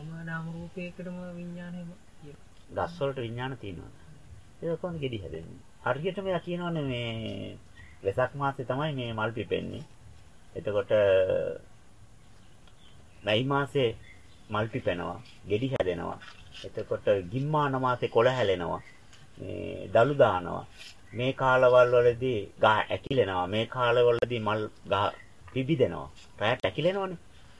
හැම නාම රූපයකටම විඥානයම ගස් වලට විඥාන තියෙනවා. ඒක කොහොමද ගෙඩි හැදෙන්නේ? හරියටම යා කියනවනේ මේ වෙසක් මාසේ තමයි මේ මල් පිපෙන්නේ. එතකොට මැයි මාසේ මල් පිපෙනවා, ගෙඩි හැදෙනවා. එතකොට ගිම්මාන මාසේ කොළ හැලෙනවා. මේ දලු දානවා. මේ කාලවල වලදී ගහ ඇකිලෙනවා. මේ කාලවලදී මල් ගහ පිබිදෙනවා. රැයට ඇකිලෙනවනේ.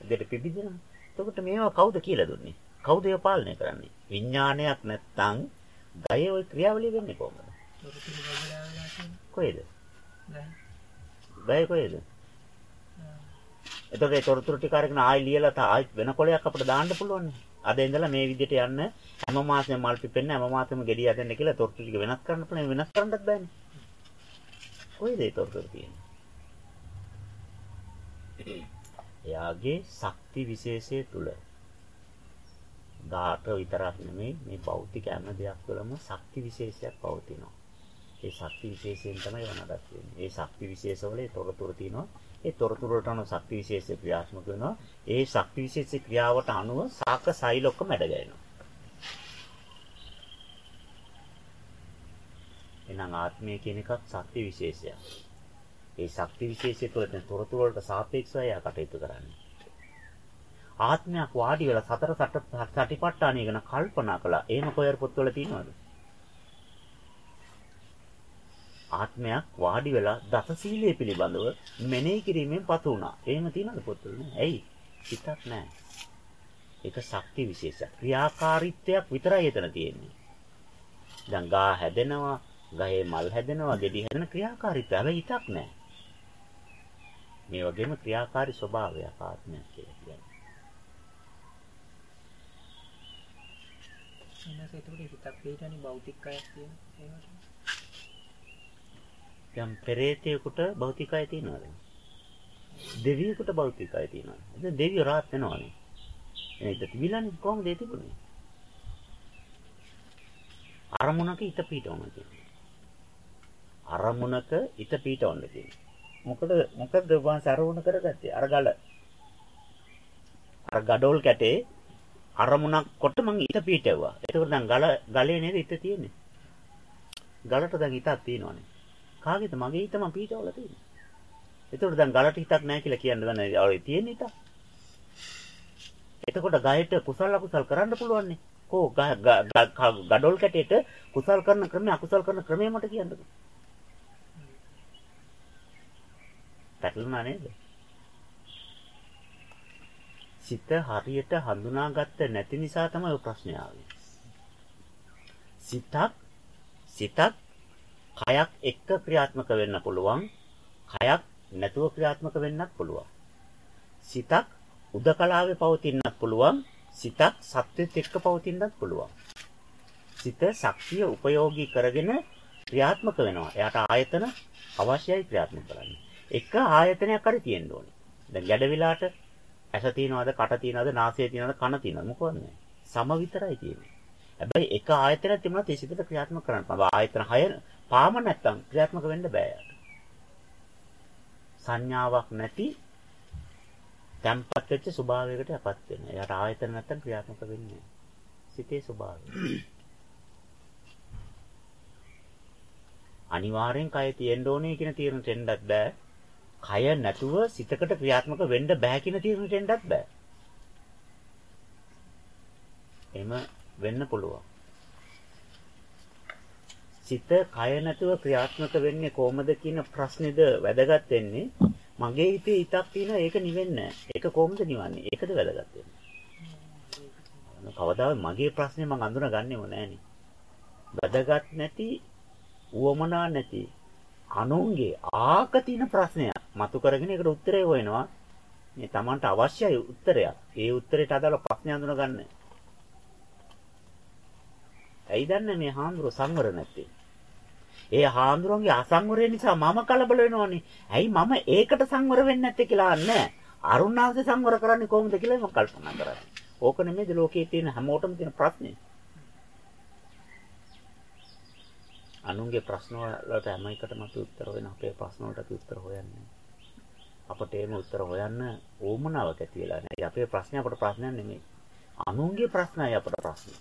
දෙට පිබිදෙනවා. එතකොට මේවා කවුද කියලා දුන්නේ? කවුද ඒවා පාලනය කරන්නේ? විඥානයක් නැත්තම් ගයේ ওই ක්‍රියාවලිය වෙන්නේ කොහොමද? කොහෙද? ගයේ කොහෙද? එතකොට ඒ තොරතුරු ටික අරගෙන ආයෙ ලියලා ආයෙ වෙන කොලයක් අපිට දාන්න පුළුවන්. අද ඉඳලා මේ විදිහට යන්න හැම මාසෙම මල් පිපෙන්න හැම මාසෙම ගෙඩි හදන්න කියලා තොරතුරු ටික වෙනස් කරන්න පුළුවන්. වෙනස් කරන්නත් බෑනේ. කොහෙද ඒ තොරතුරු තියෙන්නේ? එයාගේ ශක්ති විශේෂය තුල ධාත විතරක් නෙමෙයි මේ භෞතික හැම දෙයක් තුළම ශක්ති විශේෂයක් පවතිනවා. ඒ ශක්ති විශේෂයෙන් තමයි වනඩක් වෙන්නේ. ඒ ශක්ති විශේෂවල තොරතුරු තියෙනවා. ඒ තොරතුරු වලට අනුව ශක්ති විශේෂය ක්‍රියාත්මක වෙනවා. ඒ ශක්ති විශේෂ ක්‍රියාවට අනුව සාක සෛල ඔක්කොම මැඩගැහෙනවා. එහෙනම් ආත්මය කියන එකත් ශක්ති විශේෂයක්. ඒ ශක්ති විශේෂය තුළ තියෙන තොරතුරු වලට සාපේක්ෂව එයා කටයුතු කරන්නේ. ආත්මයක් වාඩි වෙලා සතර සටිපට්ඨානය ගැන කල්පනා කළා. එහෙම කොයර පොත්වල තියෙනවද? ආත්මයක් වාඩි වෙලා දසශීලයේ පිළිබඳව මෙනෙහි කිරීමෙන් පතු වුණා. එහෙම තියෙනවද පොත්වල නෑ. ඇයි? හිතක් නෑ. ඒක ශක්ති විශේෂයක්. ක්‍රියාකාරීත්වයක් විතරයි එතන තියෙන්නේ. දැන් ගා හැදෙනවා, ගහේ මල් හැදෙනවා, ගෙඩි හැදෙන ක්‍රියාකාරීත්වය. හැබැයි හිතක් නෑ. මේ වගේම ක්‍රියාකාරී ස්වභාවයක් ආත්මයක් කියලා කියන්නේ. එනස එතකොට හිතක් පිටani භෞතික කයක් තියෙන ඒවට. දැන් පෙරේතයෙකුට භෞතිකය තියෙනවද? දෙවියෙකුට භෞතිකය තියෙනවද? දැන් දෙවියෝ රාත් වෙනවනේ. එහෙනම් තිබිලානේ කොහොමද ඒ තිබුණේ? අරමුණක හිත පිටවන්න තියෙනවා. අරමුණක හිත පිටවන්න තියෙනවා. මොකද මොකද වංශ අරමුණ කරගත්තේ? අර ගල. අර ගඩොල් කැටේ අරමුණක් කොට මං ඊට පීටෙව්වා. ඒකෝර දැන් ගල ගලේ නේද ඊට තියෙන්නේ. ගලට දැන් ඊටක් තියෙනවනේ. කාගේද මගේ ඊට මං පීටවලා තියෙන්නේ. ඒකෝර දැන් ගලට ඊටක් නැහැ කියලා කියන්න දන්නේ. ඔය තියෙන ඊට. එතකොට ගයට කුසල අකුසල් කරන්න පුළුවන්නේ. කෝ ගඩොල් කැටේට කුසල් කරන ක්‍රමය අකුසල් කරන ක්‍රමය මට කියන්නකෝ. පැටලුණා නේද? සිත හරියට හඳුනාගත්ත නැති නිසා තමයි ප්‍රශ්නේ ආවේ. සිතක් සිතක් කයක් එක්ක ක්‍රියාත්මක වෙන්න පුළුවන්. කයක් නැතුව ක්‍රියාත්මක වෙන්නත් පුළුවන්. සිතක් උදකලාවේ පවතින්නත් පුළුවන්. සිතක් සත්වෙත් එක්ක පවතින්නත් පුළුවන්. සිත ශක්තිය උපයෝගී කරගෙන ක්‍රියාත්මක වෙනවා. එයාට ආයතන අවශ්‍යයි ක්‍රියාත්මක කරන්න. එක ආයතනයක් හරි තියෙන්න ඕනේ. දැන් ගැඩවිලාට ඇස තියනවාද, කට තියනවාද, නාසය තියනවාද, කන තියනවාද මොකවත් නැහැ. සම විතරයි තියෙන්නේ. හැබැයි එක ආයතනයක් තිබුණත් ඒ සිතට ක්‍රියාත්මක කරන්න බෑ. ආයතන 6 පාම නැත්තම් ක්‍රියාත්මක වෙන්න බෑ යාට. සංඥාවක් නැති තැම්පත් වෙච්ච ස්වභාවයකට යපත් වෙන. එයාට ආයතන නැත්තම් ක්‍රියාත්මක වෙන්නේ නැහැ. සිතේ ස්වභාවය. අනිවාර්යෙන් කය තියෙන්න ඕනේ කියන තීරණයට එන්නත් බෑ. කය නැතුව සිතකට ක්‍රියාත්මක වෙන්න බෑ කියන තීරණයට එන්නත් බෑ. එහෙම වෙන්න පුළුවන්. සිත කය නැතුව ක්‍රියාත්මක වෙන්නේ කොහොමද කියන ප්‍රශ්නේද වැදගත් වෙන්නේ. මගේ හිතේ හිතක් තියෙනවා ඒක නිවෙන්නේ නැහැ. ඒක කොහොමද නිවන්නේ? ඒකද වැදගත් වෙන්නේ. කවදාවත් මගේ ප්‍රශ්නේ මම අඳුනගන්නේම නැහනේ. වැදගත් නැති, උවමනා නැති අනුන්ගේ ආකතින ප්‍රශ්නයක් මතු කරගෙන ඒකට උත්තරේ හොයනවා. මේ Tamanට අවශ්‍යයි උත්තරයක්. ඒ උත්තරයට අදාළ ප්‍රශ්න අඳුනගන්න. ඇයි දන්නේ මේ හාමුදුරුවෝ සංවර නැත්තේ? ඒ හාමුදුරුවන්ගේ අසංවරය නිසා මම කලබල වෙනවනේ. ඇයි මම ඒකට සංවර වෙන්නේ නැත්තේ කියලා අන්නේ. අරුණාංශ සංවර කරන්නේ කොහොමද කියලා මම කල්පනා කරන්නේ. ඕක නෙමෙයිද ලෝකයේ තියෙන හැමෝටම තියෙන ප්‍රශ්නේ. අනුන්ගේ ප්‍රශ්න වලට හැම එකටම අපි උත්තර වෙන අපේ ප්‍රශ්න වලට අපි උත්තර හොයන්නේ. අපට එහෙම උත්තර හොයන්න ඕමනාවක් ඇති වෙලා නැහැ. අපේ ප්‍රශ්නේ අපට ප්‍රශ්නයක් නෙමෙයි. අනුන්ගේ ප්‍රශ්නයි අපට ප්‍රශ්න.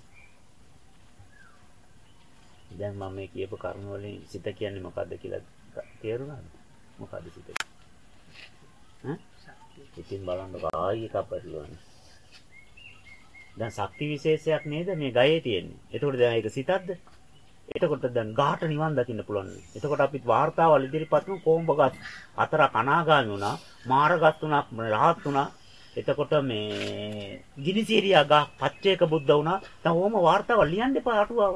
දැන් මම මේ කියපු කරුණ වලින් සිත කියන්නේ මොකද්ද කියලා තේරුණාද? මොකද්ද සිත? ඈ? ඉතින් බලන්න ආයි එකක් පැටලුවානේ. දැන් ශක්ති විශේෂයක් නේද මේ ගයේ තියෙන්නේ. එතකොට දැන් ඒක සිතක්ද? එතකොට දැන් ගහට නිවන් දකින්න පුළුවන්. එතකොට අපිත් වාර්තාවල් ඉදිරිපත් වුණ කොඹගත් අතර කනාගාමි වුණා, මාරගත් වුණා, රහත් වුණා. එතකොට මේ ගිනිසීරියා ගහ පච්චේක බුද්ධ වුණා. දැන් ඕම වාර්තාවල් ලියන්න එපා අටුවාව.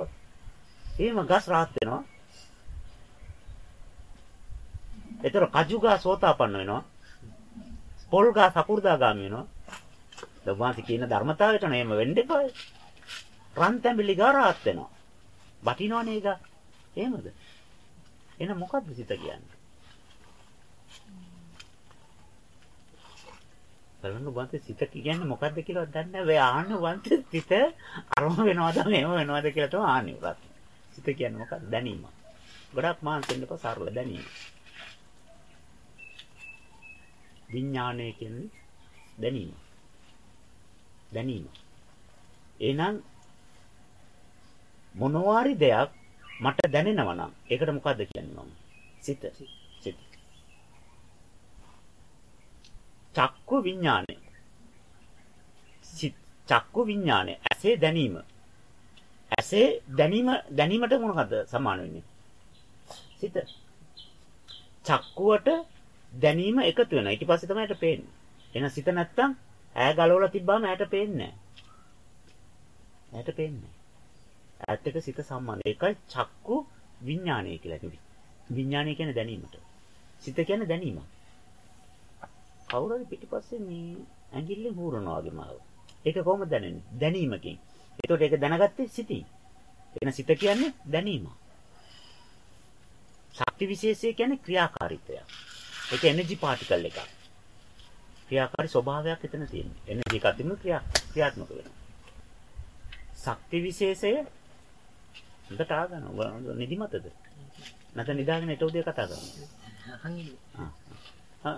එහෙම ගස් රහත් වෙනවා. එතකොට කජුගා සෝතාපන්න වෙනවා. පොල්ගා සකු르දාගාමි වෙනවා. දවවාසි කියන ධර්මතාවයට නේම වෙන්න එපා. රන් තැඹිලි ගහ රහත් වෙනවා. වටිනවනේ ඒක. එහෙමද? එහෙනම් මොකද්ද සිත කියන්නේ? බලන්න වන්ත සිත කියන්නේ මොකද්ද කියලා දන්නේ නැහැ. ඔය ආන්න වන්ත සිත අරම වෙනවද මෙහෙම වෙනවද කියලා තමයි ආන්නේ උරත්. සිත කියන්නේ මොකක්ද? දැනීම. ගොඩක් මාන්සෙන් එපා සරල දැනීම. විඥානය කියන්නේ දැනීම. දැනීම. එහෙනම් මොනවාරි දෙයක් මට දැනෙනවා නම් ඒකට මොකද්ද කියන්නේ මම? සිත. සිත. චක්කු විඥානය. සිත චක්කු විඥානය. ඇසේ දැනීම. ඇසේ දැනීම දැනීමට මොනවද සමාන වෙන්නේ? සිත. චක්කුවට දැනීම එකතු වෙනවා. ඊට පස්සේ තමයි ඒට පේන්නේ. එහෙනම් සිත නැත්තම් ඈ ගලවලා තිබ්බාම ඈට පේන්නේ නැහැ. ඈට පේන්නේ ඈත් එක සිත සම්බන්ධ. ඒකයි චක්කු විඥානය කියලා කිව්වේ. විඥානය කියන්නේ දැනීමට. සිත කියන්නේ දැනීම. කවුරුහරි පිටිපස්සේ මේ ඇඟිල්ලෙන් හූරනවා වගේ මාව. ඒක කොහොමද දැනෙන්නේ? දැනීමකින්. එතකොට ඒක දැනගත්තේ සිතින්. එන සිත කියන්නේ දැනීම. ශක්ති විශේෂය කියන්නේ ක්‍රියාකාරීත්වය. ඒක එනර්ජි පාටිකල් එකක්. ක්‍රියාකාරී ස්වභාවයක් එතන තියෙනවා. එනර්ජි එකක් තිබුණොත් ක්‍රියා ක්‍රියාත්මක වෙනවා. ශක්ති විශේෂය හොඳට ආගන්න. නිදිමතද? නැත්නම් නිදාගෙන ඊට උදේ කතා කරනවා. අහන් ඉන්නේ. ආ.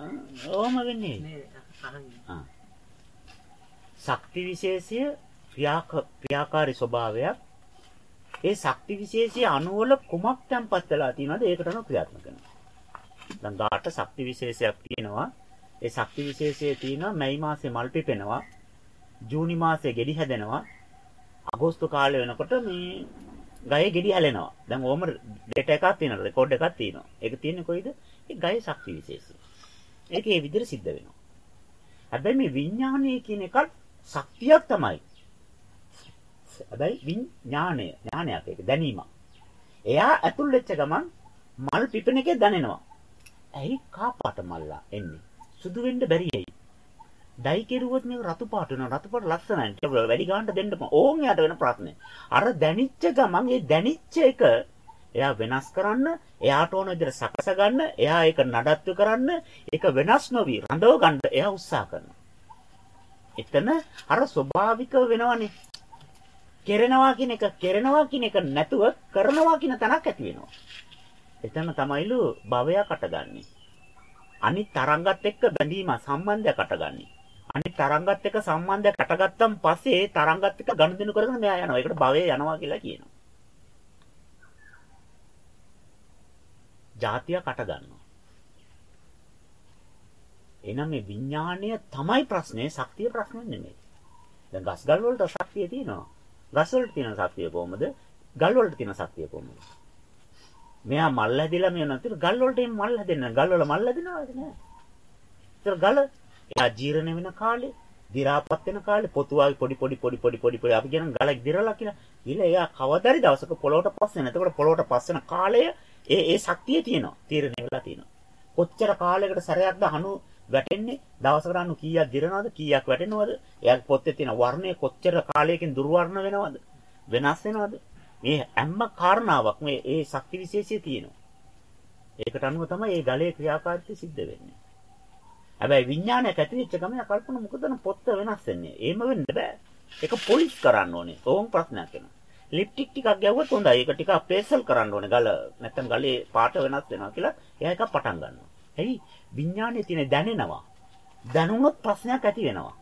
ඕම වෙන්නේ. නේ අහන් ආ. ශක්ති විශේෂය ක්‍රියාකාරී ස්වභාවයක්. ඒ ශක්ති විශේෂය අණුවල කුමක් තැම්පත් වෙලා තියෙනවද ඒකට අනුව ක්‍රියාත්මක වෙනවා. දැන් ගාට ශක්ති විශේෂයක් තියෙනවා. ඒ ශක්ති විශේෂයේ තියෙනවා මැයි මාසේ මල් පිපෙනවා. ජූනි මාසේ ගෙඩි හැදෙනවා. අගෝස්තු කාලේ වෙනකොට මේ ගහේ ගෙඩි හැලෙනවා. දැන් ඕම ඩේටා එකක් තියෙනවා, රෙකෝඩ් එකක් තියෙනවා. ඒක තියෙන්නේ කොයිද? ඒ ගහේ ශක්ති විශේෂය. ඒක ඒ විදිහට සිද්ධ වෙනවා. හැබැයි මේ විඥානය කියන එකත් ශක්තියක් තමයි. හැබැයි විඥානය, ඥානයක් ඒක දැනීමක්. එයා ඇතුල් වෙච්ච ගමන් මල් පිපෙන එකේ දැනෙනවා. ඇයි කාපාට මල්ලා එන්නේ? සුදු වෙන්න බැරි ඇයි? ඩයි කෙරුවොත් මේක රතු පාට වෙනවා. රතු පාට ලස්සනයි. ඒක වැඩි ගන්නට දෙන්න ඕන් යට වෙන ප්‍රශ්නේ. අර දැනිච්ච ගමන් ඒ දැනිච්ච එක එයා වෙනස් කරන්න, එයාට ඕන විදිහට සකස ගන්න, එයා ඒක නඩත්තු කරන්න, ඒක වෙනස් නොවි රඳව ගන්න එයා උත්සාහ කරනවා. එතන අර ස්වභාවික වෙනවනේ. කෙරෙනවා කියන එක කෙරෙනවා කියන එක නැතුව කරනවා කියන තැනක් ඇති වෙනවා. එතන තමයිලු භවයක් අටගන්නේ. අනිත් තරංගත් එක්ක බැඳීම සම්බන්ධයක් අටගන්නේ. අනිත් තරංගත් එක්ක සම්බන්ධයක් අටගත්තන් පස්සේ ඒ තරංගත් එක්ක ගනුදෙනු කරගෙන මෙයා යනවා. ඒකට භවය යනවා කියලා කියනවා. જાතියක් අටගන්නවා. එහෙනම් මේ විඥාණය තමයි ප්‍රශ්නේ, ශක්තිය ප්‍රශ්නේ නෙමෙයි. දැන් ගස්ගල් වලට ශක්තිය තියෙනවා. ගස් වලට තියෙන ශක්තිය කොහොමද? ගල් වලට තියෙන ශක්තිය කොහොමද? මෙයා මල් හැදිලා මේ නැතිව ගල් වලට එම් මල් හැදෙන්න ගල් වල මල් හැදෙනවද නෑ. ඒතර ගල එයා ජීර්ණ වෙන කාලේ, දි รา පත් වෙන කාලේ පොතුවාගේ පොඩි පොඩි පොඩි පොඩි පොඩි පොඩි අපි කියන ගලක් දිරලා කියලා. ඊළ එයා කවදාරි දවසක පොළොවට පස් වෙන. එතකොට පොළොවට පස් වෙන කාලය ඒ ඒ ශක්තිය තියෙනවා. තීරණය වෙලා තියෙනවා. කොච්චර කාලයකට සැරයක්ද හනු වැටෙන්නේ දවසකට අනු කීයක් දිරනවද කීයක් වැටෙනවද එයාගේ පොත්තේ තියෙන වර්ණය කොච්චර කාලයකින් දුර්වර්ණ වෙනවද වෙනස් වෙනවද මේ හැම කාරණාවක් මේ ඒ ශක්ති විශේෂය තියෙනවා. ඒකට අනුව තමයි මේ ගලයේ ක්‍රියාකාරීත්වය සිද්ධ වෙන්නේ. හැබැයි විඥානයක් ඇති වෙච්ච ගමන් කල්පන මොකදන පොත්ත වෙනස් වෙන්නේ. එහෙම වෙන්න බෑ. ඒක පොලිස් කරන්න ඕනේ. ඕම් ප්‍රශ්නයක් වෙනවා. ලිප්ටික් ටිකක් ගැව්වොත් හොඳයි. ඒක ටිකක් පේසල් කරන්න ඕනේ. ගල නැත්තම් ගලේ පාට වෙනස් වෙනවා කියලා එයා එකක් පටන් ගන්නවා. එයි විඥානයේ තියෙන දැනෙනවා. දැනුනොත් ප්‍රශ්නයක් ඇති වෙනවා.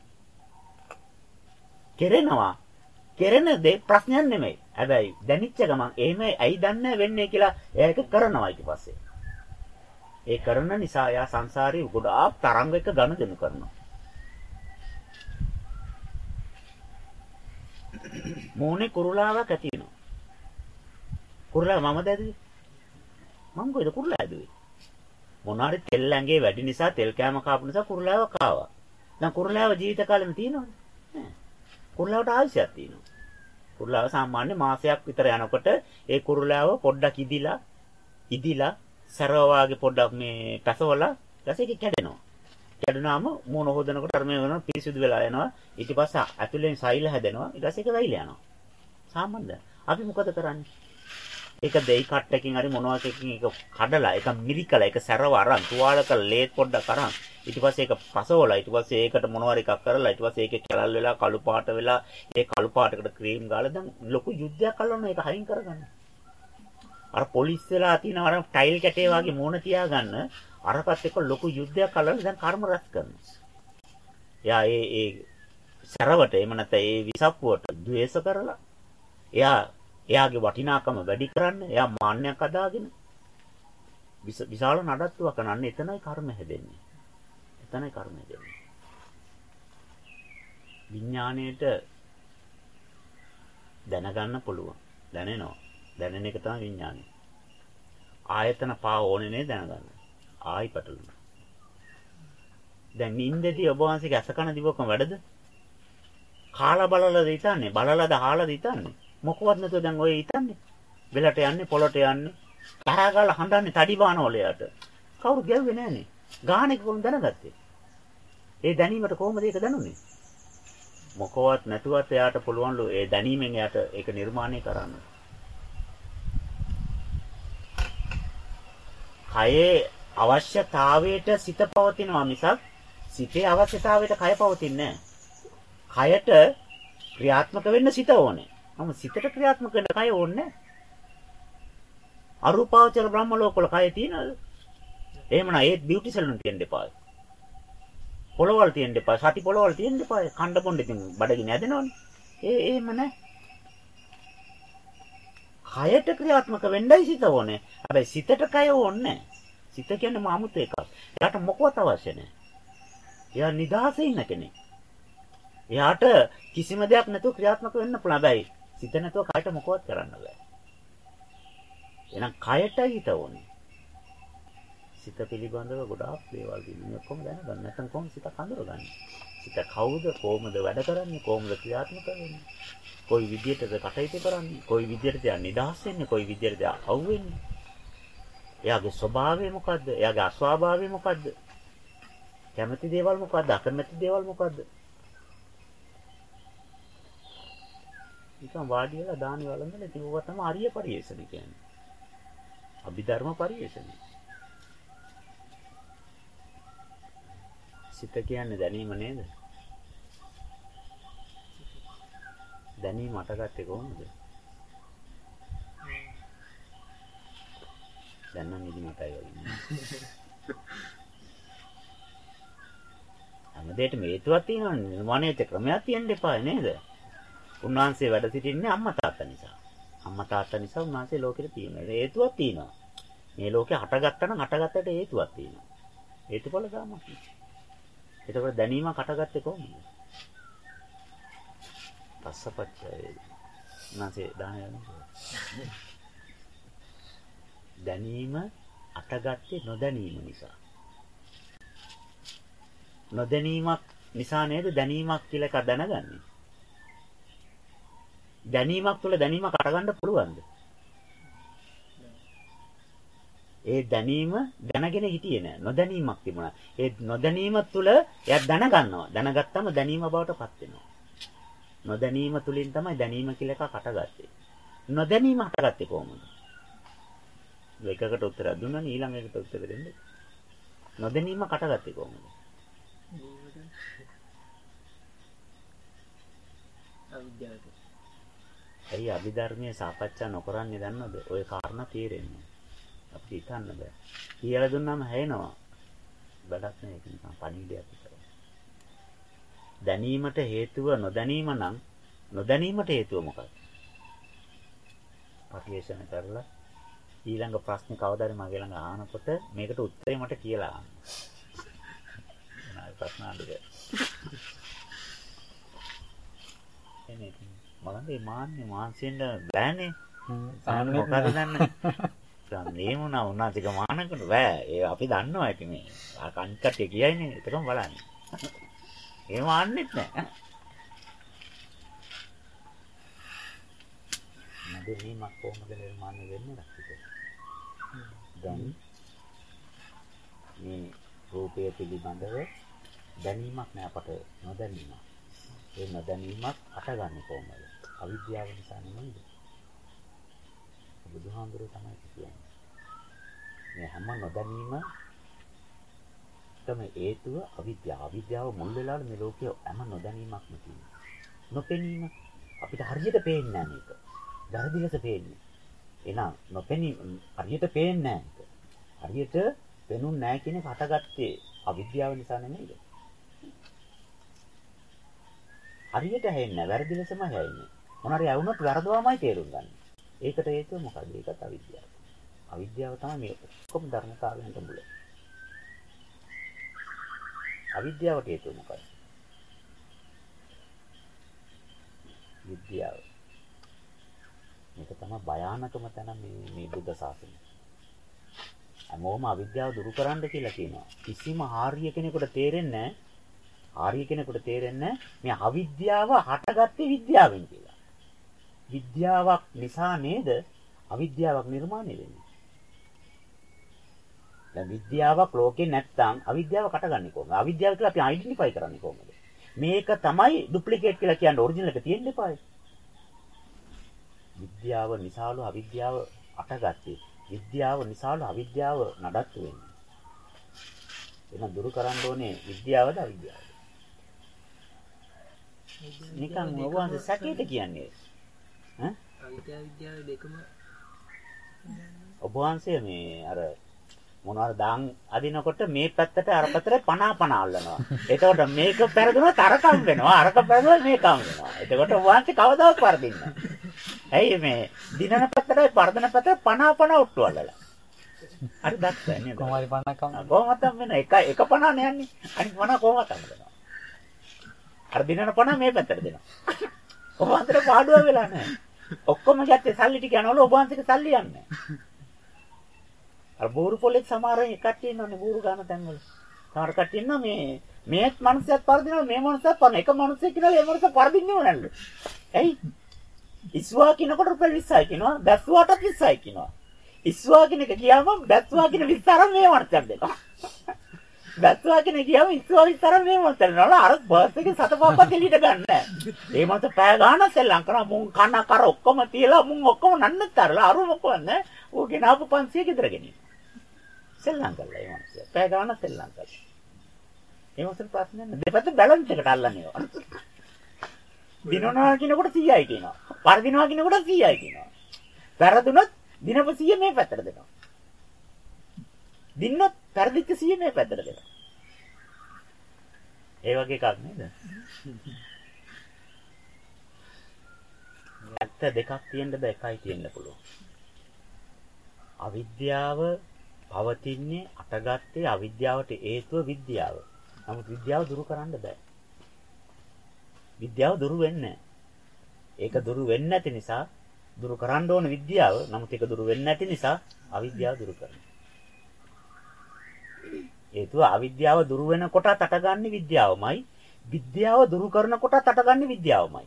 කෙරෙනවා. කෙරෙන දේ ප්‍රශ්නයක් නෙමෙයි. හැබැයි දැනිච්ච ගමන් එහෙම ඇයි දන්නේ වෙන්නේ කියලා එයා ඒක කරනවා ඊට පස්සේ. ඒ කරන නිසා එයා සංසාරේ ගොඩාක් තරංග එක ගනුදෙනු කරනවා. මූණේ කුරුලාවක් ඇති වෙනවා. කුරුලා මම දැදුවේ. මං කොහෙද කුරුලා ඇදුවේ? මොනාරි තෙල් ඇඟේ වැඩි නිසා තෙල් කෑම කාපු නිසා කුරුලාවක් ආවා. දැන් කුරුලාව ජීවිත කාලෙම තියෙනවද? නෑ. කුරුලාවට ආයුෂයක් තියෙනවා. කුරුලාව සාමාන්‍ය මාසයක් විතර යනකොට ඒ කුරුලාව පොඩ්ඩක් ඉදිලා ඉදිලා සරව වාගේ පොඩ්ඩක් මේ පැසවලා ඊට ඒක කැඩෙනවා. කැඩුනාම මූණ හොදනකොට අර මේ වෙනවා පිරිසිදු වෙලා යනවා. ඊට පස්සේ ඇතුලෙන් සෛල හැදෙනවා. ඊට පස්සේ ඒක වැහිලා යනවා. සාමාන්‍යද? අපි මොකද කරන්නේ? ඒක දෙයි කට්ටකින් හරි මොනවා එකකින් ඒක කඩලා ඒක මිරිකලා ඒක සැරව අරන් තුවාල කරලා ලේත් පොඩ්ඩක් අරන් ඊට පස්සේ ඒක පසවලා ඊට පස්සේ ඒකට මොනවා එකක් කරලා ඊට පස්සේ ඒකේ කැලල් වෙලා කළු පාට වෙලා ඒ කළු පාටකට ක්‍රීම් ගාලා දැන් ලොකු යුද්ධයක් කරනවා ඒක හයින් කරගන්න. අර පොලිස් වෙලා තියෙන අර ටයිල් කැටේ වගේ මූණ තියාගන්න අරකට එක්ක ලොකු යුද්ධයක් කරලා දැන් කර්ම රැස් කරනවා. එයා ඒ ඒ සරවට එහෙම නැත්නම් ඒ විසප්පුවට द्वේෂ කරලා එයා එයාගේ වටිනාකම වැඩි කරන්න එයා මාන්නයක් අදාගෙන විශාල නඩත්තුවක් කරන්න එතනයි කර්ම හැදෙන්නේ. එතනයි කර්ම හැදෙන්නේ. විඥාණයට දැනගන්න පුළුවන්. දැනෙනවා. දැනෙන එක තමයි විඥානය. ආයතන පහ ඕනේ නේ දැනගන්න. ආයි පැටලුන. දැන් නින්දදී ඔබ වහන්සේගේ අසකන දිවකම වැඩද? කාලා බලලාද හිතන්නේ? බලලාද අහලාද හිතන්නේ? මොකවත් නැතුව දැන් ඔය හිතන්නේ. වෙලට යන්නේ පොළොට යන්නේ. තරහාගාලා හඬන්නේ තඩි බාන වලයට. කවුරු ගැව්වේ නැහනේ. ගාහනේ කොහොමද දැනගත්තේ? ඒ දැනීමට කොහොමද ඒක දැනුනේ? මොකවත් නැතුවත් එයාට පුළුවන්ලු ඒ දැනීමෙන් එයාට ඒක නිර්මාණය කරන්න. කයේ අවශ්‍යතාවයට සිත පවතිනවා මිසක් සිතේ අවශ්‍යතාවයට කය පවතින්නේ නැහැ. කයට ක්‍රියාත්මක වෙන්න සිත ඕනේ. නම සිතට ක්‍රියාත්මක වෙන්න කය ඕනේ අරූපාවචර බ්‍රහ්ම ලෝකවල කය තියෙනවද? එහෙමනම් ඒත් බියුටි සැලුන් තියෙන්න එපා. පොළවල් තියෙන්න එපා. සති පොළවල් තියෙන්න එපා. කණ්ඩ පොණ්ඩ ඉතින් බඩගිනි ඇදෙනවනේ. ඒ එහෙම නැහැ. කයට ක්‍රියාත්මක වෙන්නයි සිත ඕනේ. හැබැයි සිතට කය ඕනේ සිත කියන්නේ මාමුත් එකක්. එයාට මොකවත් අවශ්‍ය නැහැ. එයා නිදහසේ ඉන්න කෙනෙක්. එයාට කිසිම දෙයක් නැතුව ක්‍රියාත්මක වෙන්න පුළුවන්. හැබැයි සිත නැතුව කයට මොකවත් කරන්න බෑ. එහෙනම් කයට හිත ඕනේ. සිත පිළිබඳව ගොඩාක් දේවල් දිනුනේ ඔක්කොම දැනගන්න. නැත්නම් කොහොමද සිත හඳුරගන්නේ? සිත කවුද? කොහොමද වැඩ කරන්නේ? කොහොමද ක්‍රියාත්මක වෙන්නේ? කොයි විදියටද කටයුතු කරන්නේ? කොයි විදියටද නිදහස් වෙන්නේ? කොයි විදියටද අවුෙන්නේ? එයාගේ ස්වභාවය මොකද්ද? එයාගේ අස්වාභාවය මොකද්ද? කැමති දේවල් මොකද්ද? අකමැති දේවල් මොකද්ද? නිකන් වාඩි වෙලා දානි වළඳලා තිබුවා තමයි අරිය පරිේශන කියන්නේ. අභිධර්ම පරිේශන. සිත කියන්නේ දැනීම නේද? දැනීම අටගත්තේ කොහොමද? දැන් නම් ඉදිමටයි වගේ. හැමදේටම හේතුවක් තියෙනවනේ. නිර්මාණයට ක්‍රමයක් තියෙන්න එපා නේද? උන්වහන්සේ වැඩ සිටින්නේ අම්මා තාත්තා නිසා. අම්මා තාත්තා නිසා උන්වහන්සේ ලෝකෙට තියෙනවා. හේතුවක් තියෙනවා. මේ ලෝකේ හටගත්තා නම් හටගත්තට හේතුවක් තියෙනවා. හේතුඵල ධර්මයක්. එතකොට දැනීමක් හටගත්තේ කොහොමද? පස්සපච්චය. උන්වහන්සේ දාන දැනීම අටගත්තේ නොදැනීම නිසා. නොදැනීමක් නිසා නේද දැනීමක් කියලා එක දැනගන්නේ. දැනීමක් තුළ දැනීමක් අරගන්න පුළුවන්ද? ඒ දැනීම දැනගෙන හිටියේ නෑ. නොදැනීමක් තිබුණා. ඒ නොදැනීම තුළ එයා දැනගන්නවා. දැනගත්තම දැනීම බවට පත් වෙනවා. නොදැනීම තුලින් තමයි දැනීම කියලා එකක් අටගත්තේ. නොදැනීම හටගත්තේ කොහොමද? එකකට උත්තර දුන්නා ඊළඟ එකට උත්තර දෙන්න. නොදැනීම කටගත්තේ කොහොමද? අවිද්‍යාවට ඇයි අභිධර්මයේ සාකච්ඡා නොකරන්නේ දන්නවද? ওই කාරණා තීරෙන්නේ. අපි හිතන්න බෑ. කියලා දුන්නාම හැෙනවා. වැඩක් නෑ ඒක නිකන් පණිවිඩයක් විතරයි. දැනීමට හේතුව නොදැනීම නම් නොදැනීමට හේතුව මොකක්ද? පරිශන කරලා ඊළඟ ප්‍රශ්නේ කවදාද මගේ ළඟ ආනකොට මේකට උත්තරේ මට කියලා ආන්න. ප්‍රශ්න අහන්නද? එනේ මලන්ගේ මාන්නේ මාන්සෙන්ද බෑනේ. සාන්නේ මොකද දන්නේ? සම්නේ මොනවා උනාතික මානකට බෑ. ඒ අපි දන්නවා ඇති මේ. ආ කන්කට්ටිය කියයිනේ. ඒකම බලන්න. එහෙම ආන්නෙත් නෑ. නැදීමක් කොහොමද නිර්මාණය වෙන්නේ නැක්කද? දැන් මේ රූපය පිළිබඳව දැනීමක් නෑ අපට නොදැනීමක්. ඒ නොදැනීමක් අටගන්නේ කොහොමද? අවිද්‍යාව නිසා නෙමෙයිද? බුදුහාමුදුරුවෝ තමයි කියන්නේ. මේ හැම නොදැනීම තමයි හේතුව අවිද්‍යාව. අවිද්‍යාව මුල් වෙලාවට මේ ලෝකයේ හැම නොදැනීමක්ම තියෙනවා. නොපෙනීම අපිට හරියට පේන්නේ නැහැ මේක. වැරදි ලෙස පේන්නේ. එහෙනම් නොපෙනී හරියට පේන්නේ නැහැ. හරියට පෙනුන්නේ නැහැ කියන එක හටගත්තේ අවිද්‍යාව නිසා නෙමෙයිද? හරියට ඇහෙන්නේ වැරදි ලෙසම ඇහෙන්නේ. මොනාරි ඇවුනොත් වැරදවමයි තේරුම් ගන්න. ඒකට හේතුව මොකද? ඒකත් අවිද්‍යාව. අවිද්‍යාව තමයි මේ ඔක්කොම ධර්මතාවයන්ට මුල. අවිද්‍යාවට හේතුව මොකද? විද්‍යාව. මේක තමයි භයානකම තැන මේ මේ බුද්ධ ශාසනය. හැමෝම අවිද්‍යාව දුරු කරන්න කියලා කියනවා. කිසිම ආර්ය කෙනෙකුට තේරෙන්නේ ආර්ය කෙනෙකුට තේරෙන්නේ මේ අවිද්‍යාව හටගත්තේ විද්‍යාවෙන් කියලා. විද්‍යාවක් නිසා නේද අවිද්‍යාවක් නිර්මාණය වෙන්නේ. දැන් විද්‍යාවක් ලෝකේ නැත්තම් අවිද්‍යාව කටගන්නේ කොහොමද? අවිද්‍යාව කියලා අපි අයිඩෙන්ටිෆයි කරන්නේ කොහොමද? මේක තමයි ඩුප්ලිකේට් කියලා කියන්නේ ඔරිජිනල් එක තියෙන්න එපායි. විද්‍යාව නිසාලු අවිද්‍යාව අටගත්තේ. විද්‍යාව නිසාලු අවිද්‍යාව නඩත්තු වෙන්නේ. එහෙනම් දුරු කරන්න ඕනේ විද්‍යාවද අවිද්‍යාවද? නිකන් ඔබවන්සේ සැකේට කියන්නේ. ඈ? අවිද්‍යාව විද්‍යාව දෙකම ඔබ වහන්සේ මේ අර මොනවාර දාන් අදිනකොට මේ පැත්තට අර පැත්තට 50 50 අල්ලනවා. එතකොට මේක පෙරදුනොත් අරකම් වෙනවා. අරක පෙරදුනොත් මේකම් වෙනවා. එතකොට වහන්සේ කවදාවත් වර්ධින්නේ ඇයි මේ දිනන පැත්තට වර්ධන පැත්තට 50 50 ඔට්ටු අල්ලලා. හරි දැක්කේ නේද? කොහොමද 50 කම? කොහොමද වෙන එක එක 50 නෑන්නේ. අනිත් 50 කොහොමද හම්බෙනවා? අර දිනන 50 මේ පැත්තට දෙනවා. ඔබ අතර පාඩුව වෙලා නැහැ. ඔක්කොම ගැත්තේ සල්ලි ටික යනවලු ඔබ වහන්සේට සල්ලි යන්නේ අර බෝරු පොලෙත් සමහර කට්ටිය ඉන්නවනේ බෝරු ගන්න තැන්වල. සමහර කට්ටිය ඉන්නවා මේ මේත් මනුස්සයත් පරදිනවා මේ මනුස්සයත් පරන එක මනුස්සයෙක් කියලා ඒ මනුස්සය පරදින්නව නැල්ලු. ඇයි? ඉස්වා කිනකොට රුපියල් 20යි කියනවා. බැස්සුවාටත් 20යි කියනවා. ඉස්වා කියන එක ගියාම බැස්සුවා කියන 20 අරන් මේ මනුස්සයක් දෙනවා. බැස්සුවා කියන ගියාම ඉස්වා 20 අරන් මේ මනුස්සයක් දෙනවා. අර බර්ස් එකේ සතපප්පක් එළියට ගන්න. ඒ මත පෑ ගන්න සෙල්ලම් කරා මුන් කන කර ඔක්කොම තියලා මුන් ඔක්කොම නන්නතරලා අරු මොකවද? ඌ ගෙනාපු 500 ගෙදර ගෙනියන. සෙල්ලම් කළා ඒ මනුස්සයා. පෑ ගන්න සෙල්ලම් කළා. ඒ මොකද ප්‍රශ්නේ නැහැ. දෙපැත්ත බැලන්ස් එකට අල්ලන්නේ ඒවා. දිනනවා කියනකොට 100යි කියනවා. වර්ධිනවා කියනකොට 100යි කියනවා. වැරදුනොත් දිනප 100 මේ පැත්තට දෙනවා. දින්නොත් පෙරදිච්ච 100 මේ පැත්තට දෙනවා. ඒ වගේ එකක් නේද? ඇත්ත දෙකක් තියෙන්න බෑ එකයි තියෙන්න පුළුවන්. අවිද්‍යාව පවතින්නේ අටගත්තේ අවිද්‍යාවට හේතුව විද්‍යාව. නමුත් විද්‍යාව දුරු කරන්න බෑ. විද්‍යාව දුරු වෙන්නේ ඒක දුරු වෙන්නේ නැති නිසා දුරු කරන්න ඕන විද්‍යාව. නමුත් ඒක දුරු වෙන්නේ නැති නිසා අවිද්‍යාව දුරු කරනවා. හේතුව අවිද්‍යාව දුරු වෙනකොට අටගන්නේ විද්‍යාවමයි. විද්‍යාව දුරු කරනකොට අටගන්නේ විද්‍යාවමයි.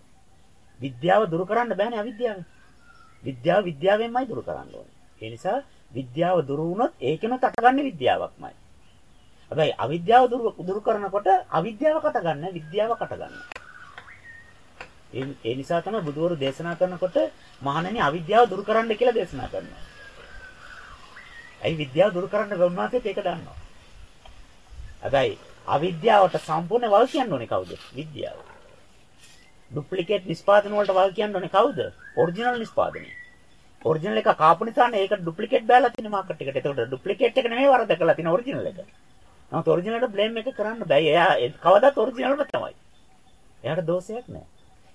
විද්‍යාව දුරු කරන්න බෑනේ අවිද්‍යාව. විද්‍යාව විද්‍යාවෙන්මයි දුරු කරන්න ඕනේ. ඒ නිසා විද්‍යාව දුරු වුණොත් ඒකෙම තටගන්නේ විද්‍යාවක්මයි. හැබැයි අවිද්‍යාව දුරු දුරු කරනකොට අවිද්‍යාව කටගන්න විද්‍යාව කටගන්න. ඒ නිසා තමයි බුදුවරු දේශනා කරනකොට මහණෙනි අවිද්‍යාව දුරු කරන්න කියලා දේශනා කරනවා. ඇයි විද්‍යාව දුරු කරන්න ගොන්නාසෙත් ඒක දන්නවා. හැබැයි අවිද්‍යාවට සම්පූර්ණ වල් කියන්න ඕනේ කවුද? විද්‍යාව. ඩුප්ලිකේට් නිෂ්පාදන වලට වල් කියන්න ඕනේ කවුද? ඔරිජිනල් නිෂ්පාදනය. ඔරිජිනල් එක කාපු නිසානේ ඒක ඩුප්ලිකේට් බෑලා තියෙන මාකට් එකට. ඒකට ඩුප්ලිකේට් එක නෙමෙයි වරද කරලා තියෙන ඔරිජිනල් එක. නමුත් ඔරිජිනල් එකට බ්ලේම් එක කරන්න බෑ. එයා කවදාත් ඔරිජිනල්ම තමයි. එයාට දෝෂයක් නැහැ.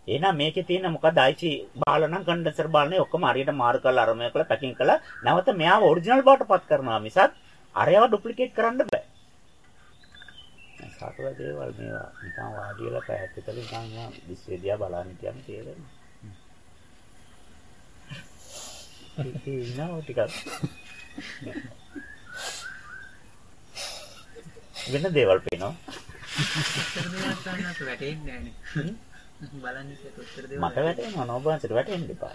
එහෙනම් මේකේ තියෙන මොකද ආයිචි බාල නම් කන්ඩෙන්සර් බාලනේ ඔක්කොම හරියට මාරු කරලා අරමය කරලා පැකින් කරලා නැවත මෙයාව ඔරිජිනල් බවට පත් කරනවා මිසක් අරයව ඩුප්ලිකේට් කරන්න බෑ. සාතව දේවල් මේවා නිකන් වාඩි වෙලා පැයක් විතර නිකන් විශ්වවිද්‍යාල බලන්න කියන්න තේරෙන්නේ. ඒක ඉනව ටිකක් වෙන දේවල් පේනවා. උත්තර දෙයක් ගන්නත් වැටෙන්නේ නැහනේ. බලන්න ඉතින් උත්තර දෙයක්. මට වැටෙනවා නෝබාන්සට වැටෙන්න එපා.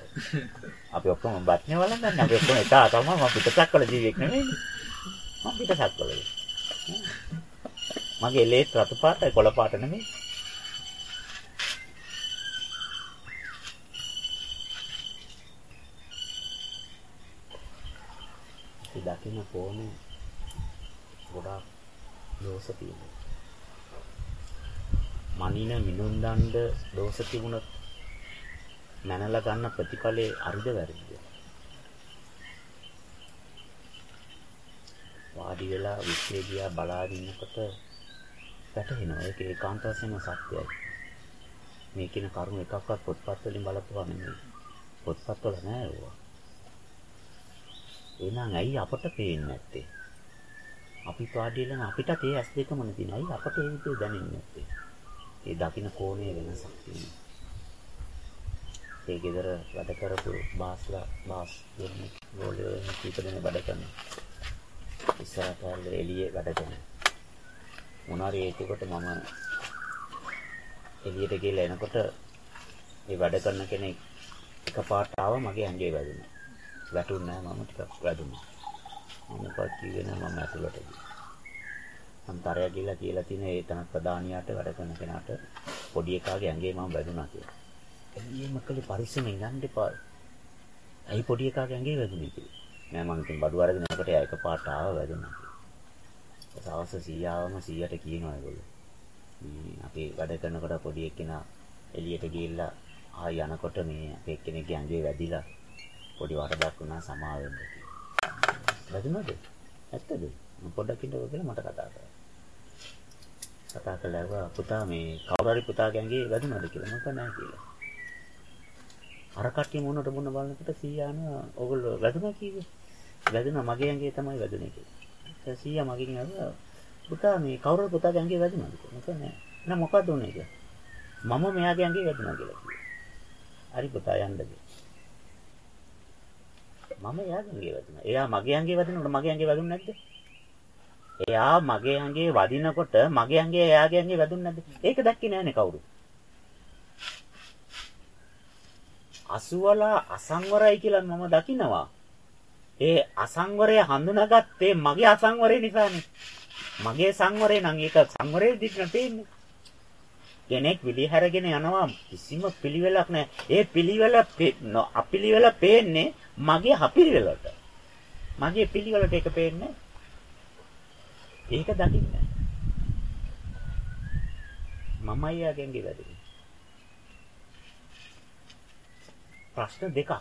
අපි ඔක්කොම බත්නේ වළඳන්නේ. අපි ඔක්කොම එක තමයි මම පිටසක් වල ජීවියෙක් නෙමෙයි. මම පිටසක් වල. මගේ ලේත් රතු පාටයි කොළ පාට නෙමෙයි. ඒ දකින්න කොහොමද ගොඩාක් දෝෂ තියෙනවා. මනින මිනුම් දණ්ඩ දෝෂ තිබුණොත් මනලා ගන්න ප්‍රතිඵලේ අරිද වැරදිද? වාඩි වෙලා විශ්වවිද්‍යාල බලාගෙන ඉන්නකොට වැටහෙනවා ඒක ඒකාන්ත වශයෙන්ම සත්‍යයි. මේ කියන කරුණු එකක්වත් පොත්පත් වලින් බලපුවා නෙමෙයි. පොත්පත් වල නෑ ඒවා. එහෙනම් ඇයි අපට පේන්නේ නැත්තේ? අපි පාඩියලන අපිට ඒ ඇස් දෙකම නෙදින. ඇයි අපට ඒ විදිහට දැනෙන්නේ නැත්තේ? ඒ දකින්න කෝණයේ වෙනසක් තියෙනවා. ඒ ගෙදර වැඩ කරපු බාස්ලා බාස් දෙන්නේ ගෝලියෝ කීප දෙනෙක් වැඩ කරනවා. ඉස්සරහට එළියේ වැඩ කරනවා. මොනාරි ඒකකොට මම එළියට ගිහලා එනකොට ඒ වැඩ කරන කෙනෙක් එකපාරට ආව මගේ ඇඟේ වැදුනා. වැටුන්නේ නැහැ මම ටිකක් වැදුනා. මම පත් කිව්වේ නැහැ මම ඇතුළට ගියා. අන්තරය ගිහලා කියලා තියෙන ඒ තන ප්‍රධානියාට වැඩ කරන කෙනාට පොඩි එකාගේ ඇඟේ මම වැදුනා කියලා. එළියේ මකලේ පරිස්සමෙන් යන්න එපා. ඇයි පොඩි එකාගේ ඇඟේ වැදුනේ කියලා. නෑ මම ඉතින් බඩු අරගෙන යනකොට එයා එකපාරට ආව වැදුනා. සවස් 100වම 100ට කියනවා ඒගොල්ලෝ. මේ අපි වැඩ කරනකොට පොඩි එක්කෙනා එළියට ගිහිල්ලා ආය යනකොට මේ අපේ එක්කෙනෙක්ගේ ඇඟේ වැදිලා පොඩි වරදක් වුණා සමා වෙන්න කියලා. වැදුනද? ඇත්තද? මම පොඩ්ඩක් ඉන්නකෝ කියලා මට කතා කරා. කතා කළා පුතා මේ කවුරු හරි පුතාගේ ඇඟේ වැදුනද කියලා මම කෑ නෑ කියලා. අර කට්ටිය මොනට මොන බලනකොට සීයාන ඕගොල්ලෝ වැදුනා කිව්වේ. වැදුනා මගේ ඇඟේ තමයි වැදුනේ කියලා. සීයා මගෙන් අහුවා පුතා මේ කවුරු පුතාගේ ඇඟේ වැදුනාද කියලා. මම නෑ. නෑ මොකද්ද උනේ කියලා. මම මෙයාගේ ඇඟේ වැදුනා කියලා කිව්වා. හරි පුතා යන්නද? මම එයාගේ ඇඟේ වැදුනා. එයා මගේ ඇඟේ වැදුනකොට මගේ ඇඟේ වැදුන්නේ නැද්ද? එයා මගේ ඇඟේ වදිනකොට මගේ ඇඟේ එයාගේ ඇඟේ වැදුන්නේ නැද්ද? ඒක දැක්කේ නෑනේ කවුරු. අසුවලා අසංවරයි කියලා මම දකිනවා. ඒ අසංවරය හඳුනාගත්තේ මගේ අසංවරය නිසානේ. මගේ සංවරය නම් ඒක සංවරයේ දින්න තියෙන්නේ. කෙනෙක් විලිහැරගෙන යනවා කිසිම පිළිවෙලක් නැහැ. ඒ පිළිවෙල අපිළිවෙල පේන්නේ මගේ අපිළිවෙලට. මගේ පිළිවෙලට ඒක පේන්නේ. ඒක දකින්න. මමයි යගෙන්ගේ වැඩේ. ප්‍රශ්න දෙකක්.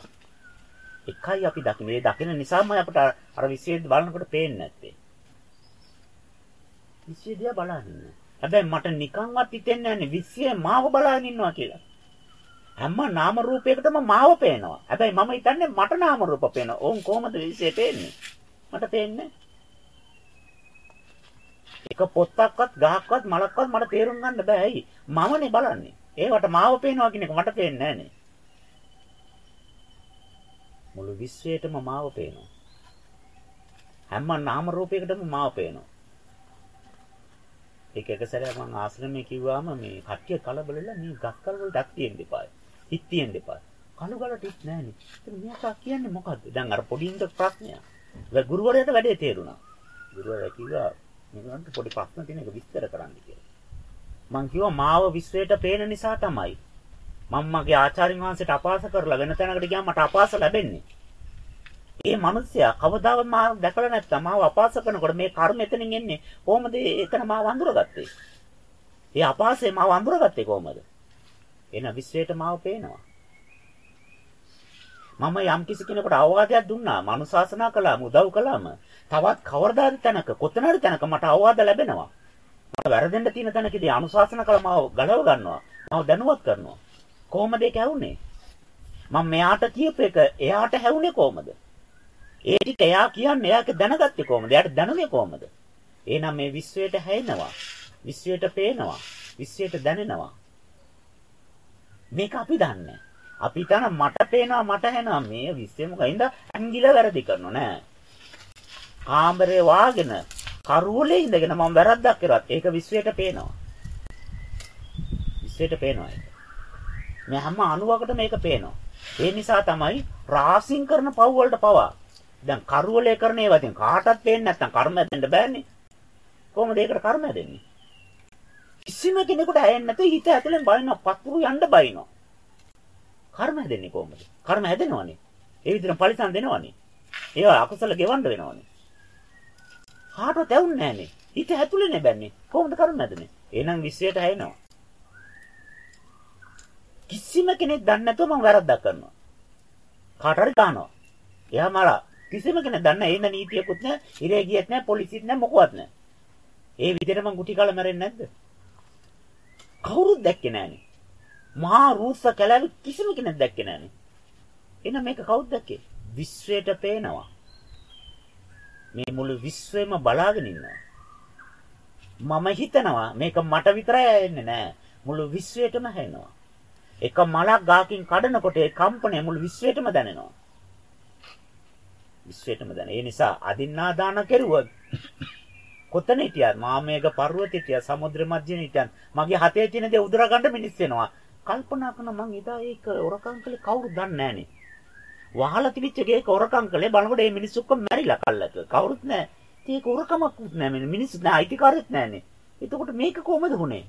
එකයි අපි දකින්නේ. මේ දකින නිසාම අපිට අර විශ්වවිද්‍යාල බලනකොට පේන්නේ නැත්තේ. විශ්වවිද්‍යාල බලන්නේ. හැබැයි මට නිකන්වත් හිතෙන්නේ නැහැ විශ්වය මාව බලාගෙන ඉන්නවා කියලා. හැම නාම රූපයකටම මාව පේනවා. හැබැයි මම හිතන්නේ මට නාම රූප පේනවා. ඕන් කොහමද විශ්වය පේන්නේ? මට පේන්නේ එක පොත්තක්වත් ගහක්වත් මලක්වත් මට තේරුම් ගන්න බෑ. ඇයි? මමනේ බලන්නේ. ඒවට මාව පේනවා කියන එක මට පේන්නේ නැහනේ. මුළු විශ්වයටම මාව පේනවා. හැම නාම රූපයකටම මාව පේනවා. ඒක එක සැරයක් මම ආශ්‍රමයේ කිව්වාම මේ කට්ටිය කලබලලා මේ ගස්කල් වලට අත් තියෙන්න එපා. හිට තියෙන්න එපා. කළු ගලට හිට නැහනේ. ඉතින් මෙයා කියන්නේ මොකද්ද? දැන් අර පොඩි ඉඳ ප්‍රශ්නයක්. ඒක ගුරුවරයාට වැඩේ තේරුණා. ගුරුවරයා කිව්වා මේකට පොඩි ප්‍රශ්න තියෙන එක විස්තර කරන්න කියලා. මං කිව්වා මාව විශ්වයට පේන නිසා තමයි. මම මගේ ආචාර්ය වහන්සේට අපහාස කරලා වෙන තැනකට ගියාම මට අපහාස ලැබෙන්නේ. ඒ මිනිස්සයා කවදාවත් මාව දැකලා නැත්තම් මාව අපහාස කරනකොට මේ කර්ම එතනින් එන්නේ කොහොමද එතන මාව අඳුරගත්තේ? ඒ අපහාසය මාව අඳුරගත්තේ කොහොමද? එන විශ්වයට මාව පේනවා. මම යම් කිසි කෙනෙකුට අවවාදයක් දුන්නා, මනුශාසනා කළාම, උදව් කළාම, තවත් කවරදාද තැනක, කොතනද තැනක මට අවවාද ලැබෙනවා. මට වැරදෙන්න තියෙන තැනකදී අනුශාසන කළ මාව ගලව ගන්නවා. මාව දැනුවත් කරනවා. කොහොමද ඒක ඇහුනේ? මම මෙයාට කියපු එක එයාට හැවුනේ කොහමද? ඒ ටික එයා කියන්නේ එයාක දැනගත්තේ කොහමද? එයාට දැනුනේ කොහමද? එහෙනම් මේ විශ්වයට හැෙනවා. විශ්වයට පේනවා. විශ්වයට දැනෙනවා. මේක අපි දන්නේ. අපි හිතන මට පේනවා මට හැනවා මේ විශ්වය මොකයින්ද ඇඟිල වැරදි කරනව නෑ. කාමරේ වාගෙන කරුවලේ ඉඳගෙන මම වැරද්දක් කරත් ඒක විශ්වයට පේනවා. විශ්වයට පේනවා ඒක. මේ හැම අණුවකටම මේක පේනවා. ඒ නිසා තමයි රාසින් කරන පව් වලට පවා. දැන් කරුවලේ කරන ඒවා ඉතින් කාටවත් පේන්නේ නැත්තම් කර්ම දෙන්න බෑනේ. කොහොමද ඒකට කර්ම දෙන්නේ? කිසිම කෙනෙකුට ඇයෙන්නේ නැතුව හිත ඇතුලෙන් බලනවා පතුරු යන්න බයිනවා. කර්ම හැදෙන්නේ කොහොමද? කර්ම හැදෙනවනේ. ඒ විදිහට පරිසම් දෙනවනේ. ඒවා අකුසල ගෙවන්න වෙනවනේ. කාටවත් ඇවුන්නේ නැහනේ. හිත ඇතුලේ නෙබන්නේ. කොහොමද කර්ම හැදෙන්නේ? එහෙනම් විශ්වයට හැයෙනවා. කිසිම කෙනෙක් දන්නේ නැතුව මම වැරද්දක් කරනවා. කාට හරි දානවා. එයා මලා කිසිම කෙනෙක් දන්නේ නැහැ. එන්න නීතියකුත් නැහැ. ඉරේ ගියෙත් නැහැ. පොලිසියත් නැහැ. මොකවත් නැහැ. ඒ විදිහට මං ගුටි කාලා මැරෙන්නේ නැද්ද? කවුරුත් දැක්කේ නැහනේ. මහා රූස්ස කැලෑවේ කිසිම කෙනෙක් දැක්කේ නැහනේ. එහෙනම් මේක කවුද දැක්කේ? විශ්වයට පේනවා. මේ මුළු විශ්වෙම බලාගෙන ඉන්නවා. මම හිතනවා මේක මට විතරයි ඇන්නේ නෑ. මුළු විශ්වයටම හැෙනවා. එක මලක් ගාකින් කඩනකොට ඒ කම්පනය මුළු විශ්වයටම දැනෙනවා. විශ්වයටම දැනෙන. ඒ නිසා අදින්නා දාන කෙරුවොත් කොතන හිටියත් මාමේග පර්වතේ හිටියත් සමුද්‍ර මැදින් හිටියත් මගේ හතේ තියෙන දේ උදුරා ගන්න මිනිස් වෙනවා. කල්පනා කරන මං එදා ඒක ඔරකම් කළේ කවුරුද දන්නේ නැහනේ. වහලා තිබිච්ච ගේක ඔරකම් කළේ බලනකොට මේ මිනිස්සු ඔක්කොම මැරිලා කල්ලක. කවුරුත් නැහැ. ඒක ඔරකමක්වත් නැහැ. මිනිස්සු නැහැ. අයිතිකාරයෙක් නැහනේ. එතකොට මේක කොහොමද වුනේ?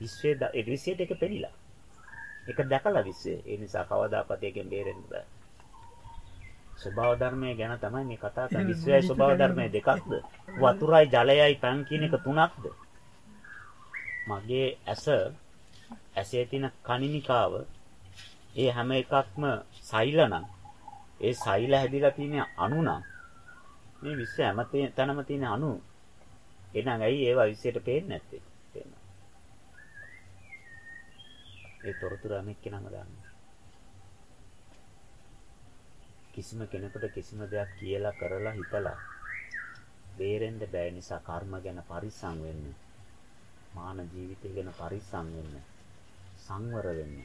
විශ්වයේ ඒ විශ්වයට එක පෙනිලා. ඒක දැකලා විශ්වය. ඒ නිසා කවදාකවත් ඒකෙන් බේරෙන්න බෑ. ස්වභාව ධර්මය ගැන තමයි මේ කතා කරන්නේ. විශ්වයයි ස්වභාව ධර්මය දෙකක්ද? වතුරයි ජලයයි පන් කියන එක තුනක්ද? මගේ ඇස ඇසේ තියෙන කණිනිකාව ඒ හැම එකක්ම සෛල නම් ඒ සෛල හැදිලා තියෙන අණු නම් මේ විශ්ව හැම තැනම තියෙන අණු එහෙනම් ඇයි ඒවා විශ්වයට පේන්නේ නැත්තේ? ඒ තොරතුරු අනෙක් කෙනාම දන්නවා. කිසිම කෙනෙකුට කිසිම දෙයක් කියලා කරලා හිතලා බේරෙන්න බෑ නිසා කර්ම ගැන පරිස්සම් වෙන්න. මාන ජීවිතය ගැන පරිස්සම් වෙන්න. සංවර වෙන්න.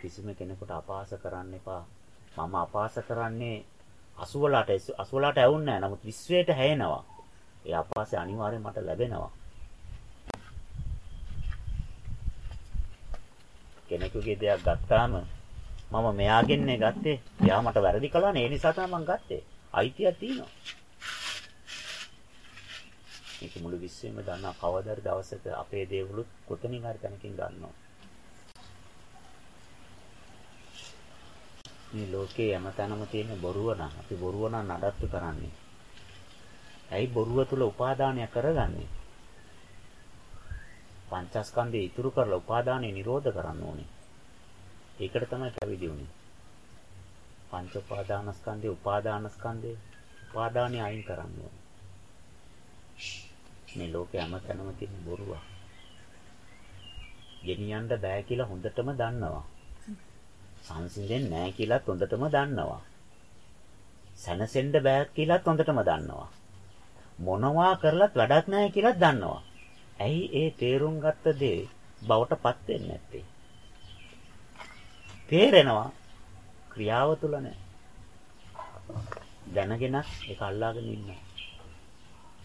කිසිම කෙනෙකුට අපහාස කරන්න එපා. මම අපහාස කරන්නේ 80ලට 80ලට ඇවුන්නේ නැහැ. නමුත් විශ්වයට හැයෙනවා. ඒ අපහාසය අනිවාර්යෙන් මට ලැබෙනවා. කෙනෙකුගේ දෙයක් ගත්තාම මම මෙයාගෙන්නේ ගත්තේ. එයා මට වැරදි කළානේ. ඒ නිසා තමයි මම ගත්තේ. අයිතියක් තියෙනවා. මේක මුළු විශ්වෙම දන්නා කවදාද දවසක අපේ දේවලුත් කොතනින් හරි තැනකින් ගන්නවා. මේ ලෝකේ හැමතැනම තියෙන බොරුව නම් අපි බොරුව නම් නඩත්තු කරන්නේ. ඇයි බොරුව තුල උපාදානය කරගන්නේ? පංචස්කන්ධය ඉතුරු කරලා උපාදානය නිරෝධ කරන්න ඕනේ. ඒකට තමයි පැවිදි වුනේ. පංච උපාදානස්කන්ධේ උපාදානස්කන්ධේ උපාදානය අයින් කරන්න ඕනේ. මේ ලෝකේ හැමතැනම තියෙන බොරුව. ගෙනියන්න බෑ කියලා හොඳටම දන්නවා. සංසිඳෙන්නේ නැහැ කියලාත් හොඳටම දන්නවා. සැනසෙන්න බෑ කියලාත් හොඳටම දන්නවා. මොනවා කරලත් වැඩක් නැහැ කියලාත් දන්නවා. ඇයි ඒ තේරුම් ගත්ත දේ බවටපත් වෙන්නේ නැත්තේ? තේරෙනවා ක්‍රියාව තුල නැහැ. දැනගෙන ඒක අල්ලාගෙන ඉන්නවා.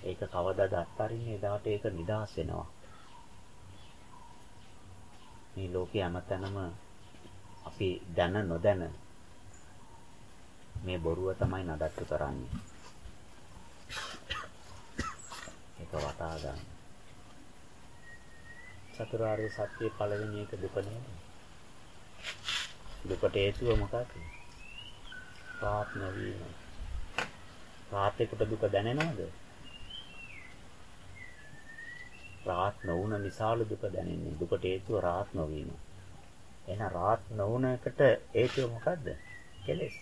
ඒක කවදාද අත්හරින්නේ එදාට ඒක නිදහස් වෙනවා. මේ ලෝකේ හැමතැනම අපි දැන නොදැන මේ බොරුව තමයි නඩත්තු කරන්නේ. ඒක වටහා ගන්න. චතුරාර්ය සත්‍ය පළවෙනි එක දුක නේද? දුකට හේතුව මොකක්ද? රාත් නොවීම. රාතේකට දුක දැනෙනවද? රාත් නොවුන නිසාලු දුක දැනෙන්නේ. දුකට හේතුව රාත් නොවීම. එහෙනම් රාත් නොවුන එකට හේතුව මොකද්ද? කෙලෙස්.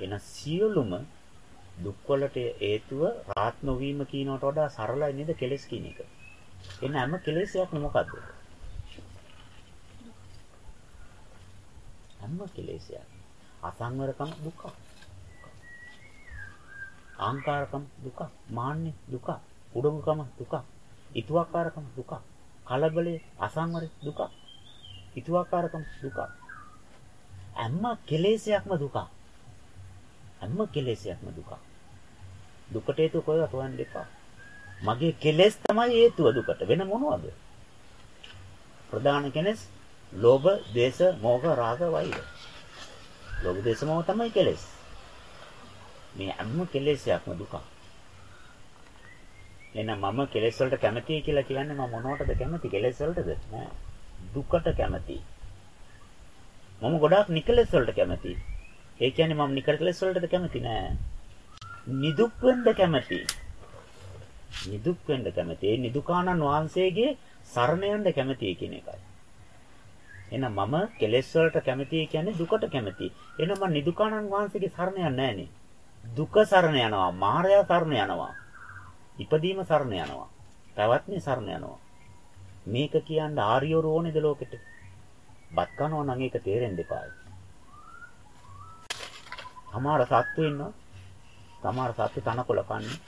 එන සියලුම දුක් වලට හේතුව රාත් නොවීම කියනකට වඩා සරලයි නේද කෙලස් කියන එක. එන්න හැම කෙලෙසයක්ම මොකද්ද? හැම කෙලෙසයක්. අසංවරකම දුක. ආංකාරකම දුක. මාන්නේ දුක. උඩඟුකම දුක. ඊතුවක්කාරකම දුක. කලබලේ අසංවරේ දුක. ඊතුවක්කාරකම දුක. හැම කෙලෙසයක්ම දුක. හැම කෙලෙසයක්ම දුක. දුකට හේතුව කොහෙවත් හොයන්න එපා. මගේ කෙලෙස් තමයි හේතුව දුකට. වෙන මොනවද? ප්‍රධාන කෙලෙස් ලෝභ, ද්වේෂ, මෝහ, රාග, වෛර. ලෝභ, ද්වේෂ, මෝහ තමයි කෙලෙස්. මේ හැම කෙලෙසයක්ම දුක. එහෙනම් මම කෙලෙස් වලට කැමතියි කියලා කියන්නේ මම මොනවටද කැමති? කෙලෙස් වලටද? නෑ. දුකට කැමතියි. මම ගොඩාක් නිකලෙස් වලට කැමතියි. ඒ කියන්නේ මම නිකලෙස් වලටද කැමති නෑ. නිදුක් වෙන්න කැමතියි. නිදුක් වෙන්න කැමති. ඒ නිදුකානන් වහන්සේගේ සරණ යන්න කැමතියි කියන එකයි. එහෙනම් මම කෙලෙස් වලට කැමතියි කියන්නේ දුකට කැමතියි. එහෙනම් මම නිදුකානන් වහන්සේගේ සරණ යන්නේ නැහනේ. දුක සරණ යනවා, මායя සරණ යනවා. ඉපදීම සරණ යනවා. පැවැත්මේ සරණ යනවා. මේක කියන්නේ ආර්යෝ රෝණේද ලෝකෙට. බත් කනවා නම් ඒක තේරෙන්න එපායි. සමහර සත්තු ඉන්නවා. සමහර සත්තු තනකොළ කන්නේ.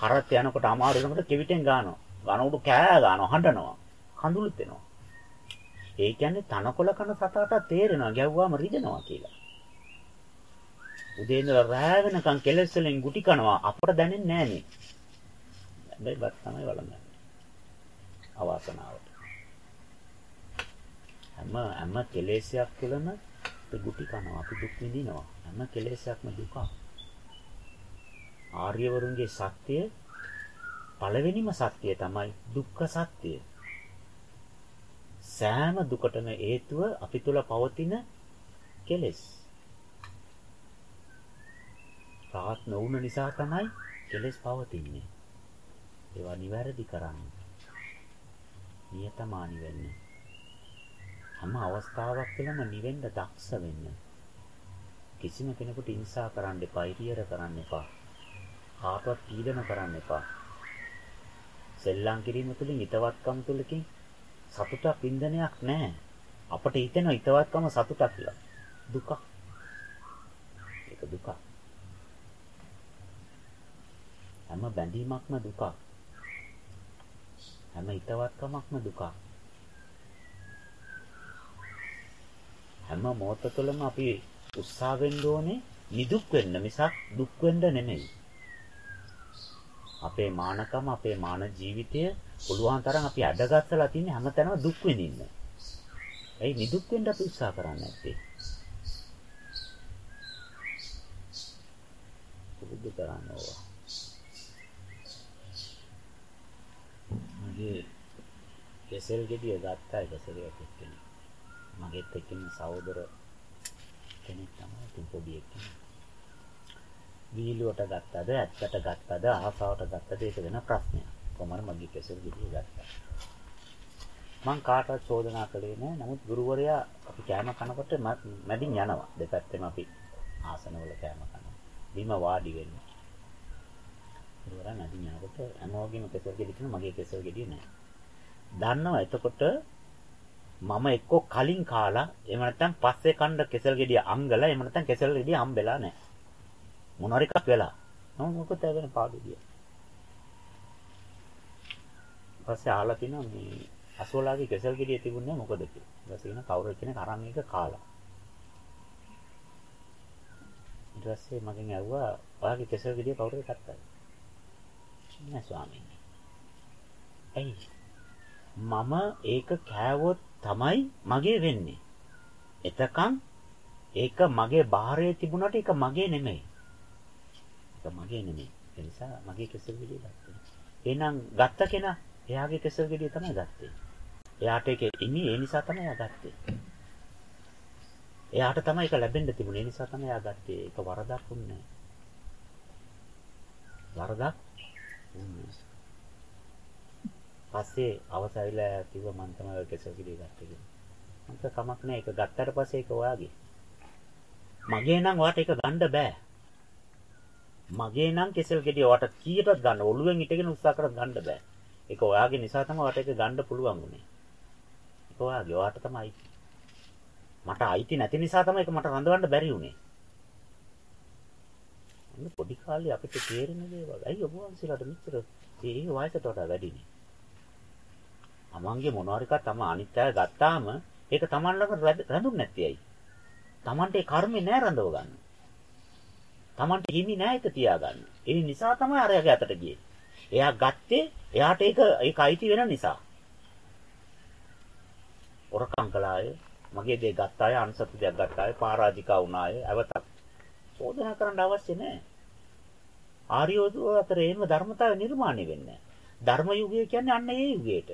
කරත් යනකොට අමාරු වෙනකොට කෙවිතෙන් ගන්නවා. ගනකොට කෑ ගන්නවා, හඬනවා. කඳුළුත් එනවා. ඒ කියන්නේ තනකොළ කන සතාට තේරෙනවා ගැව්වාම රිදෙනවා කියලා. උදේ ඉඳලා රෑ වෙනකන් කෙලස් වලින් ගුටි කනවා අපට දැනෙන්නේ නැහනේ. හැබැයි බත් තමයි වළඳන්නේ. අවාසනාවට. හැම හැම කෙලෙසයක් තුළම අපි ගුටි කනවා අපි දුක් විඳිනවා. හැම කෙලෙසයක්ම දුකක්. ආර්යවරුන්ගේ සත්‍යය පළවෙනිම සත්‍යය තමයි දුක්ඛ සත්‍යය. සෑම දුකටම හේතුව අපි තුල පවතින කෙලෙස්. රාත් නොවුන නිසා තමයි කෙලෙස් පවතින්නේ. ඒවා නිවැරදි කරන්න. නියතමානි වෙන්න. හැම අවස්ථාවක් තුළම නිවෙන්න දක්ෂ වෙන්න. කිසිම කෙනෙකුට ඉන්සා කරන්න එපා, ඉරියර කරන්න එපා. කාටවත් පීඩන කරන්න එපා. සෙල්ලම් කිරීම තුළින් ිතවත්කම් තුළකින් සතුටක් වින්දනයක් නැහැ. අපට හිතෙන ිතවත්කම සතුටක් කියලා. දුක. ඒක දුක. හැම බැඳීමක්ම දුක. හැම ිතවත්කමක්ම දුක. හැම මොහොත තුළම අපි උත්සාහ වෙන්න ඕනේ නිදුක් වෙන්න මිසක් දුක් වෙන්න නෙමෙයි. අපේ මානකම අපේ මාන ජීවිතය පුළුවන් තරම් අපි අඩගස්සලා තින්නේ හැමතැනම දුක් විඳින්න. ඒ නිදුක් වෙන්න අපි උත්සාහ කරන්නේ නැත්තේ. පුරුදු කරන්න ඕවා. මගේ කෙසෙල් ගෙඩිය ගත්තා කෙසෙලයක් එක්කෙනෙක්. මගෙත් එක්කෙන සහෝදර කෙනෙක් තමයි තින් පොඩි එක්කෙනෙක්. වීලුවට ගත්තද ඇත්තට ගත්තද ආසාවට ගත්තද ඒක වෙන ප්‍රශ්නයක්. කොහමද මගේ කෙසෙල් ගෙඩිය ගත්තා. මං කාටවත් චෝදනා කළේ නෑ. නමුත් ගුරුවරයා අපි කෑම කනකොට මැදින් යනවා. දෙපැත්තෙම අපි ආසනවල කෑම කනවා. බිම වාඩි වෙන්න. ගුරුවරයා මැදින් යනකොට හැමෝගෙම කෙසෙල් ගෙඩිය තියෙන මගේ කෙසෙල් ගෙඩිය නෑ. දන්නවා එතකොට මම එක්ක කලින් කාලා එහෙම නැත්නම් පස්සේ කණ්ඩ කෙසෙල් ගෙඩිය අංගලා එහෙම නැත්නම් කෙසෙල් ගෙඩිය හම්බෙලා නැහැ. මොනවාර එකක් වෙලා. නෝ මොකද වෙන පාඩුවිය. ඊපස්සේ ආලා තිනවා මේ අසෝලාගේ කෙසල් ගෙඩිය තිබුණේ මොකද කියලා. ඊපස්සේ කියන කවුරු කෙනෙක් අරන් එක කාලා. ඊට පස්සේ මගෙන් ඇහුවා ඔයාගේ කෙසල් ගෙඩිය කවුරුද ගත්තද? නෑ ස්වාමීනි. ඇයි? මම ඒක කෑවොත් තමයි මගේ වෙන්නේ. එතකන් ඒක මගේ බාහිරේ තිබුණාට ඒක මගේ නෙමෙයි. ඒක මගේ නෙමෙයි. ඒ නිසා මගේ කෙසල් ගෙඩිය ගත්තා. එහෙනම් ගත්ත කෙනා එයාගේ කෙසල් ගෙඩිය තමයි ගත්තේ. එයාට ඒක ඉන්නේ ඒ නිසා තමයි එයා ගත්තේ. එයාට තමයි ඒක ලැබෙන්න තිබුණේ. ඒ නිසා තමයි එයා ගත්තේ. ඒක වරදක් වුණේ වරදක් වුණේ පස්සේ අවසයිලා කිව්ව මං තමයි කෙසල් ගෙඩිය ගත්තේ කියලා. මන්ට කමක් නැහැ. ඒක ගත්තට පස්සේ ඒක ඔයාගේ. මගේ නම් ඔයාට ඒක ගන්න බෑ. මගේ නම් කෙසෙල් ගෙඩිය වට කීයටවත් ගන්න ඔළුවෙන් ඉටගෙන උත්සාහ කරත් ගන්න බෑ. ඒක ඔයාගේ නිසා තමයි වට එක ගන්න පුළුවන් උනේ. ඒක ඔයාගේ ඔයාට තමයි. මට අයිති නැති නිසා තමයි ඒක මට රඳවන්න බැරි උනේ. අන්න පොඩි කාලේ අපිට තේරෙන දේවල්. ඇයි ඔබ වහන්සේලාට මෙච්චර ඒ වයසට වඩා වැඩිනේ? තමන්ගේ මොනවාරි එකක් තම අනිත් අය ගත්තාම ඒක තමන් ළඟ රැඳුන්නේ නැති ඇයි? තමන්ට ඒ කර්මේ නෑ රඳව ගන්න. තමන්ට හිමි නෑ ඒක තියාගන්න. ඒ නිසා තමයි අරයාගේ අතට ගියේ. එයා ගත්තේ එයාට ඒක ඒක අයිති වෙන නිසා. ඔරකම් කළාය, මගේ දේ ගත්තාය, අන්සතු දෙයක් ගත්තාය, පරාජිකා වුණාය, අවතක්. චෝදනා කරන්න අවශ්‍ය නෑ. ආර්යෝදු අතර එහෙම ධර්මතාවය නිර්මාණය වෙන්නේ ධර්ම යුගය කියන්නේ අන්න ඒ යුගයට.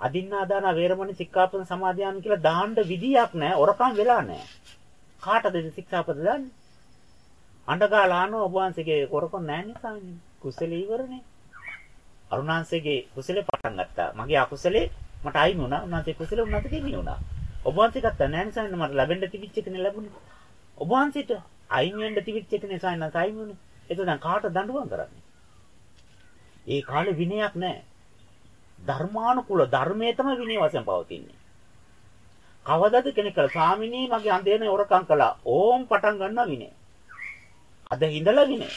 අදින්නාදාන වේරමණී සික්ඛාපද සමාදියාමි කියලා දාන්න විදියක් නැහැ. ඔරකම් වෙලා නැහැ. කාටද ශික්ෂාපද දාන්නේ? අඬගාලාන ඔබ වහන්සේගේ කොරකොන් නැහැ නේ ස්වාමීනි. කුසලී ඉවරනේ. අරුණාංශයේ කුසලේ පටන් ගත්තා. මගේ අකුසලේ මට අයිමි වුණා. උන්වහන්සේ කුසලේ උන්වහන්සේ දෙන්නේ වුණා. ඔබ වහන්සේ ගත්තා නැහැ නේ ස්වාමීනි මට ලැබෙන්න තිබිච්ච එකනේ ලැබුණේ. ඔබ වහන්සේට අයිමි වෙන්න තිබිච්ච එකනේ ස්වාමීනි අයිමි වුණේ. ඒක දැන් කාට දඬුවම් කරන්නේ? ඒ කාලේ විනයක් නැහැ. ධර්මානුකූල ධර්මයේ තමයි විනය වශයෙන් පවතින්නේ. කවදද කෙනෙක් කළා ස්වාමිනී මගේ අඳේන හොරකම් කළා. ඕම් පටන් ගන්නවා විනය. අද හිඳලා විනය.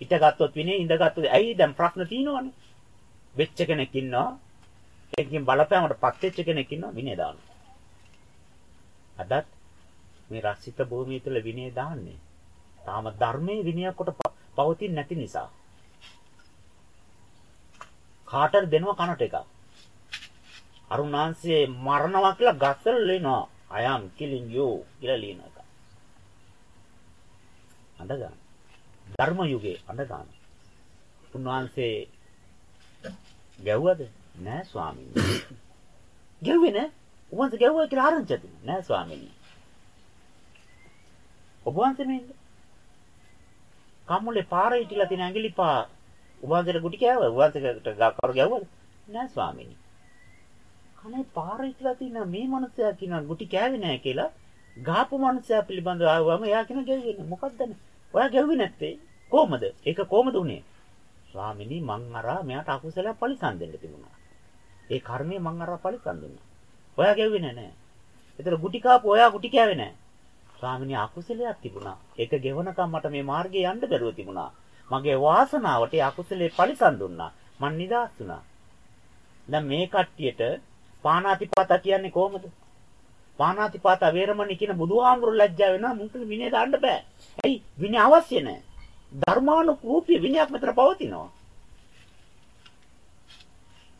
හිටගත්තොත් විනය ඉඳගත්තොත් ඇයි දැන් ප්‍රශ්න තියෙනවනේ. වෙච්ච කෙනෙක් ඉන්නවා. ඒකකින් බලපෑමකට පත් වෙච්ච කෙනෙක් ඉන්නවා විනය දානවා. අදත් මේ රසිත භූමිය තුළ විනය දාන්නේ. තාම ධර්මයේ විනය කොට පවතින්නේ නැති නිසා. කාටද දෙනවා කනට එකක්. අරුණාංශයේ මරණවා කියලා ගස්සල ලියනවා. I am killing you කියලා ලියන එක. අඬ ගන්න. ධර්ම යුගයේ අඬ ගන්න. උන්වහන්සේ ගැව්වද? නෑ ස්වාමීනි. ගැව්වේ නෑ. උන්වහන්සේ ගැව්වා කියලා ආරංචි දුන්නා. නෑ ස්වාමීනි. ඔබ වහන්සේ මේද? කම්මුලේ පාරේ හිටලා තියෙන ඇඟිලි පා උභාසයට ගුටි කෑවද? උභාසයට කවුරු ගැව්වද? නෑ ස්වාමීනි. කනේ පාරේ ඉట్లా තියෙන මේ මනුස්සයා කියනවා ගුටි කෑවේ නෑ කියලා. ගාපු මනුස්සයා පිළිබඳව ආවම එයා කියන ගැව්වේ නෑ. මොකක්ද නේ? ඔයා ගැව්වේ නැත්තේ කොහමද? ඒක කොහමද උනේ? ස්වාමිනී මං අරා මෙයාට අකුසලයක් පරිසම් දෙන්න තිබුණා. ඒ කර්මය මං අරා පරිසම් දුන්නා. ඔයා ගැව්වේ නෑ නෑ. ඒතර ගුටි කාපු ඔයා ගුටි කෑවේ නෑ. ස්වාමිනී අකුසලයක් තිබුණා. ඒක ගෙවනකම් මට මේ මාර්ගේ යන්න බැරුව තිබුණා. මගේ වාසනාවට ඒ අකුසලේ පරිසම් දුන්නා. මං නිදාස් වුණා. දැන් මේ කට්ටියට පාණාතිපාත කියන්නේ කොහමද? පාණාතිපාත වේරමණී කියන බුදුහාමුදුරු ලැජ්ජා වෙනවා මුන්ට විනය දාන්න බෑ. ඇයි? විනය අවශ්‍ය නැහැ. ධර්මානුකූපී විනයක් මෙතන පවතිනවා.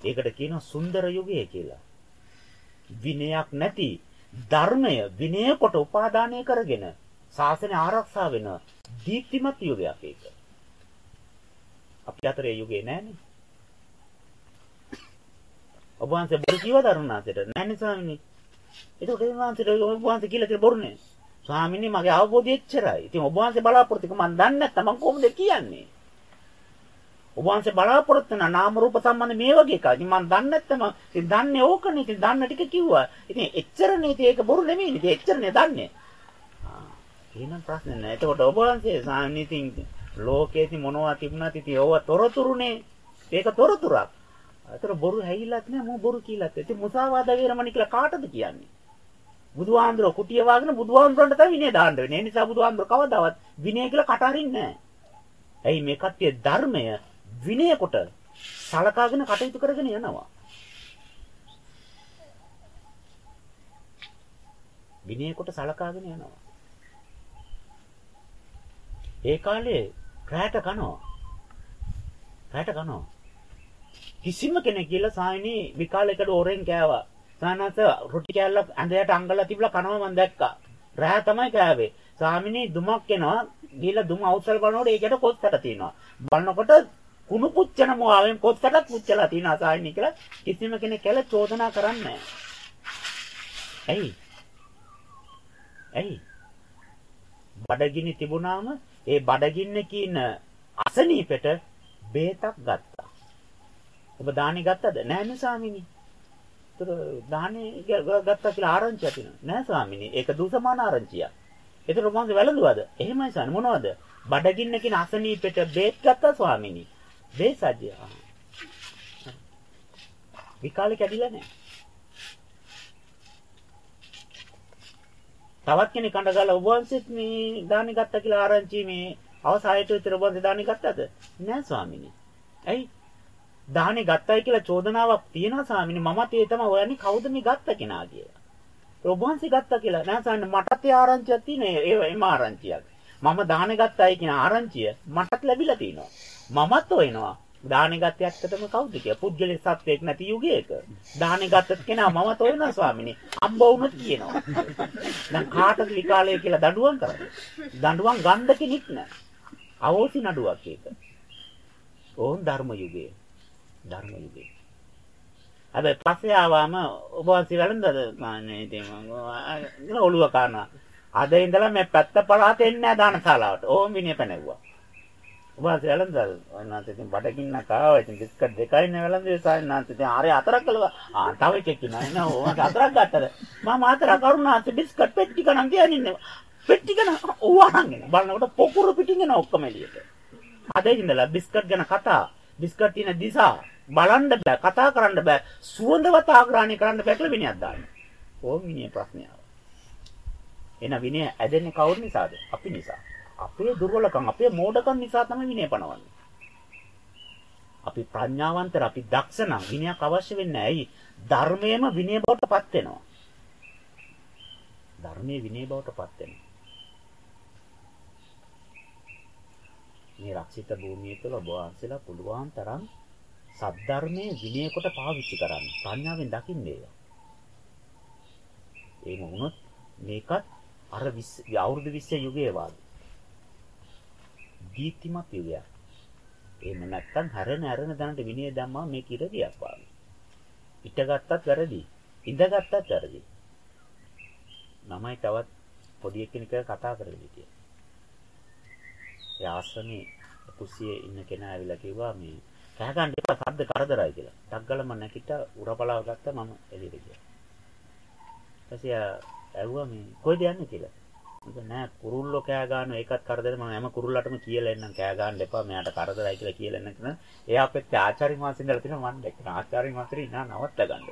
ඒකට කියනවා සුන්දර යුගය කියලා. විනයක් නැති ධර්මය විනය කොට උපාදානය කරගෙන ශාසනය ආරක්ෂා වෙන දීප්තිමත් යුගයක් ඒක. අපි අතරේ යුගේ නෑනේ. ඔබ වහන්සේ බොරු කිව්වද අරුණාසයට? නෑනේ ස්වාමීනි. ඒක ඔබ වහන්සේට ඔබ වහන්සේ කියලා තියෙන බොරුනේ. ස්වාමීනි මගේ අවබෝධය එච්චරයි. ඉතින් ඔබ වහන්සේ බලාපොරොත්තු මම දන්නේ නැත්නම් මම කොහොමද කියන්නේ? ඔබ වහන්සේ බලාපොරොත්තු වෙන නාම රූප සම්බන්ධ මේ වගේ එකක්. ඉතින් මම දන්නේ නැත්නම් ඉතින් දන්නේ ඕකනේ. ඉතින් දන්න ටික කිව්වා. ඉතින් එච්චරනේ ඉතින් ඒක බොරු නෙමෙයි. ඉතින් එච්චරනේ දන්නේ. ආ එහෙනම් ප්‍රශ්නේ නැහැ. එතකොට ඔබ වහන්සේ ස්වාමීනි ඉතින් ලෝකේදී මොනවා තිබුණත් ඉතින් ඕව තොරතුරුනේ. ඒක තොරතුරක්. අතර බොරු හැයිලත් නෑ මම බොරු කියලාත්. ඉතින් මුසාවාද වේරමණී කියලා කාටද කියන්නේ? බුදුහාඳුර කුටිය වාගෙන බුදුහාඳුරන්ට තමයි විනය දාන්න වෙන්නේ. ඒ නිසා බුදුහාඳුර කවදාවත් විනය කියලා කට අරින්නේ නෑ. ඇයි මේ කට්ටිය ධර්මය විනය කොට සලකාගෙන කටයුතු කරගෙන යනවා. විනය කොට සලකාගෙන යනවා. ඒ කාලේ රැට කනවා. රැට කනවා. කිසිම කෙනෙක් කියලා සායනී විකාලයකට ඕරෙන් කෑවා. සානස රොටි කෑල්ලක් ඇඳයට අංගලා තිබලා කනවා මම දැක්කා. රෑ තමයි කෑවේ. සාමිනී දුමක් එනවා. ගිහලා දුම අවසල් බලනකොට ඒකට කොත්තට තියෙනවා. බලනකොට කුණු පුච්චන මොහාවෙන් කොත්තටත් පුච්චලා තියෙනවා සායනී කියලා කිසිම කෙනෙක් කියලා චෝදනා කරන්නේ ඇයි? ඇයි? බඩගිනි තිබුණාම ඒ බඩගින්න කියන අසනීපෙට බේතක් ගත්තා. ඔබ දානි ගත්තද? නෑ නේ ස්වාමීනි. ඒතර දානි ගත්තා කියලා ආරංචියක් තියෙනවා. නෑ ස්වාමීනි. ඒක දුසමාන ආරංචියක්. ඒතර උන්වහන්සේ වැළඳුවද? එහෙමයි ස්වාමී මොනවද? බඩගින්න කියන අසනීපෙට බේත් ගත්තා ස්වාමීනි. බේසජ්‍ය. විකාලේ කැඩිලා නැහැ. තවත් කෙනෙක් කඳ ගාලා ඔබ වහන්සේත් මේ දානි ගත්තා කියලා ආරංචි මේ අවසායයට විතර ඔබ වහන්සේ දානි ගත්තද? නෑ ස්වාමීනි. ඇයි? දාහනේ ගත්තයි කියලා චෝදනාවක් තියෙනවා ස්වාමීනි මමත් ඒ තමයි හොයන්නේ කවුද මේ ගත්ත කෙනා කියලා. ඔබ වහන්සේ ගත්තා කියලා නෑ ස්වාමීනි මටත් ඒ ආරංචියක් තියෙන ඒ එම ආරංචියක්. මම දාහනේ ගත්තයි කියන ආරංචිය මටත් ලැබිලා තිනවා. මමත් හොයනවා. දාහනේ ගත්තේ ඇත්තටම කවුද කියලා. පුද්ගලික සත්‍යයක් නැති යුගයක. දාහනේ ගත්ත කෙනා මමත් හොයනවා ස්වාමීනි. අම්බ වුණොත් කියනවා. දැන් කාටද විකාලය කියලා දඬුවම් කරන්නේ? දඬුවම් ගන්න කෙනෙක් නෑ. අවෝසි නඩුවක් ඒක. ඕන් ධර්ම යුගයේ ධර්ම යුගයේ. හැබැයි පස්සේ ආවම ඔබ වහන්සේ වැළඳද මාන්නේ ඉතින් මම ඔළුව කනවා. අද ඉඳලා මේ පැත්ත පළාතේ එන්නේ නැහැ දානශාලාවට. ඕම් විනය පැනෙව්වා. ඔබ වහන්සේ වැළඳද? වන්නාත් ඉතින් බඩගින්න කාවා. ඉතින් බිස්කට් දෙකයි නේ වැළඳේ සායනාත් ඉතින් ආරේ හතරක් කළා. ආ තව එකෙක් ඉන්නවා. එනවා ඕක හතරක් ගත්තද? මම හතරක් කරුණාත් බිස්කට් පෙට්ටි ගණන් තියන්නේ. පෙට්ටි ගණන් ඕවානම් එන. බලනකොට පොකුරු පිටින් එන ඔක්කොම එළියට. අද ඉඳලා බිස්කට් ගැන කතා, බිස්කට් තියෙන දිසා බලන්න බෑ, කතා කරන්න බෑ, සුවඳවත් ආග්‍රහණය කරන්න බෑ කියලා විනයක් දාන්න. ඕම් විනය ප්‍රශ්නය. එන විනය ඇදෙන්නේ කවුරු නිසාද? අපි නිසා. අපේ දුර්වලකම්, අපේ මෝඩකම් නිසා තමයි විනය පනවන්නේ. අපි ප්‍රඥාවන්තර, අපි දක්ෂ නම් විනයක් අවශ්‍ය වෙන්නේ ඇයි? ධර්මයේම විනය බවට පත් වෙනවා. ධර්මයේ විනය බවට පත් වෙනවා. මේ රක්ෂිත භූමිය තුළ ඔබ වහන්සේලා පුළුවන් තරම් සද්ධර්මයේ විනය කොට පාවිච්චි කරන්න. ප්‍රඥාවෙන් දකින්න ඒවා. එහෙම වුණොත් මේකත් අර 20 අවුරුදු 20 යුගයේ වාගේ. දීප්තිමත් යුගයක්. එහෙම නැත්තම් හැරෙන හැරෙන දැනට විනය ධම්මා මේ කිරදියක් වාගේ. ඉටගත්තත් වැරදි. ඉඳගත්තත් වැරදි. ළමයි තවත් පොඩි එක්කෙනෙක් කතා කරගෙන හිටියා. ඒ ආශ්‍රමේ කුස්සියේ ඉන්න කෙනා ඇවිල්ලා කිව්වා මේ කෑ ගන්න එපා සද්ද කරදරයි කියලා. ටක් ගාලා මම නැකිට උරපලාව ගත්තා මම එළියට ගියා. ඊපස්සේ ඇහුවා මේ කොයිද යන්නේ කියලා. මම නෑ කුරුල්ලෝ කෑ ගන්නවා ඒකත් කරදරයි මම හැම කුරුල්ලටම කියලා එන්නම් කෑ ගන්න එපා මෙයාට කරදරයි කියලා කියලා එන්න කියන. එයා අපෙත් ආචාර්ය මාසින් ඉඳලා තියෙනවා මම දැක්කන ආචාර්ය මාසින් ඉන්නා නවත්ත ගන්න.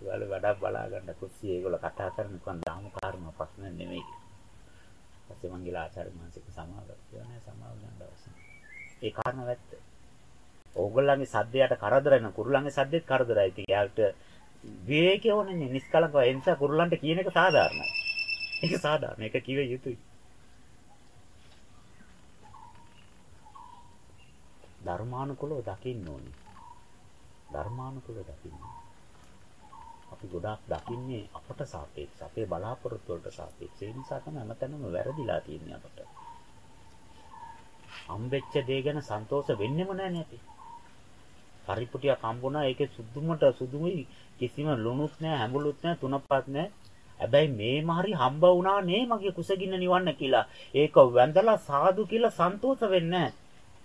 ඒවල වැඩක් බලා ගන්න කුස්සිය ඒගොල්ලෝ කතා කරනකන් දාමු කාරණා ප්‍රශ්න නෙමෙයි. පස්සේ මං ගිහලා ආචාර්ය මාසික සමාව ගත්තා නෑ සමාව ගන්න අවශ්‍ය. ඒ කාරණා වැත්ත. ඕගොල්ලන්ගේ සද්දයට කරදර වෙන කුරුල්ලන්ගේ සද්දෙත් කරදරයි. ඉතින් එයාට විවේකය ඕනේ නිස්කලංකව ඒ නිසා කුරුල්ලන්ට කියන එක සාධාරණයි. ඒක සාධාරණ. ඒක කිව යුතුයි. ධර්මානුකූලව දකින්න ඕනේ. ධර්මානුකූලව දකින්න. අපි ගොඩාක් දකින්නේ අපට සාපේක්ෂ අපේ බලාපොරොත්තු වලට සාපේක්ෂ ඒ නිසා තමයි හැමතැනම වැරදිලා තියෙන්නේ අපට. හම්බෙච්ච දේ ගැන සන්තෝෂ වෙන්නෙම නැහැ අපි. පරිපුටියක් හම්බුණා ඒකේ සුදුමට සුදුමයි කිසිම ලුණුත් නැහැ හැඹුලුත් නැහැ තුනපත් නැහැ. හැබැයි මේම හරි හම්බ වුණා නේ මගේ කුසගින්න නිවන්න කියලා. ඒක වැඳලා සාදු කියලා සන්තෝෂ වෙන්නේ නැහැ.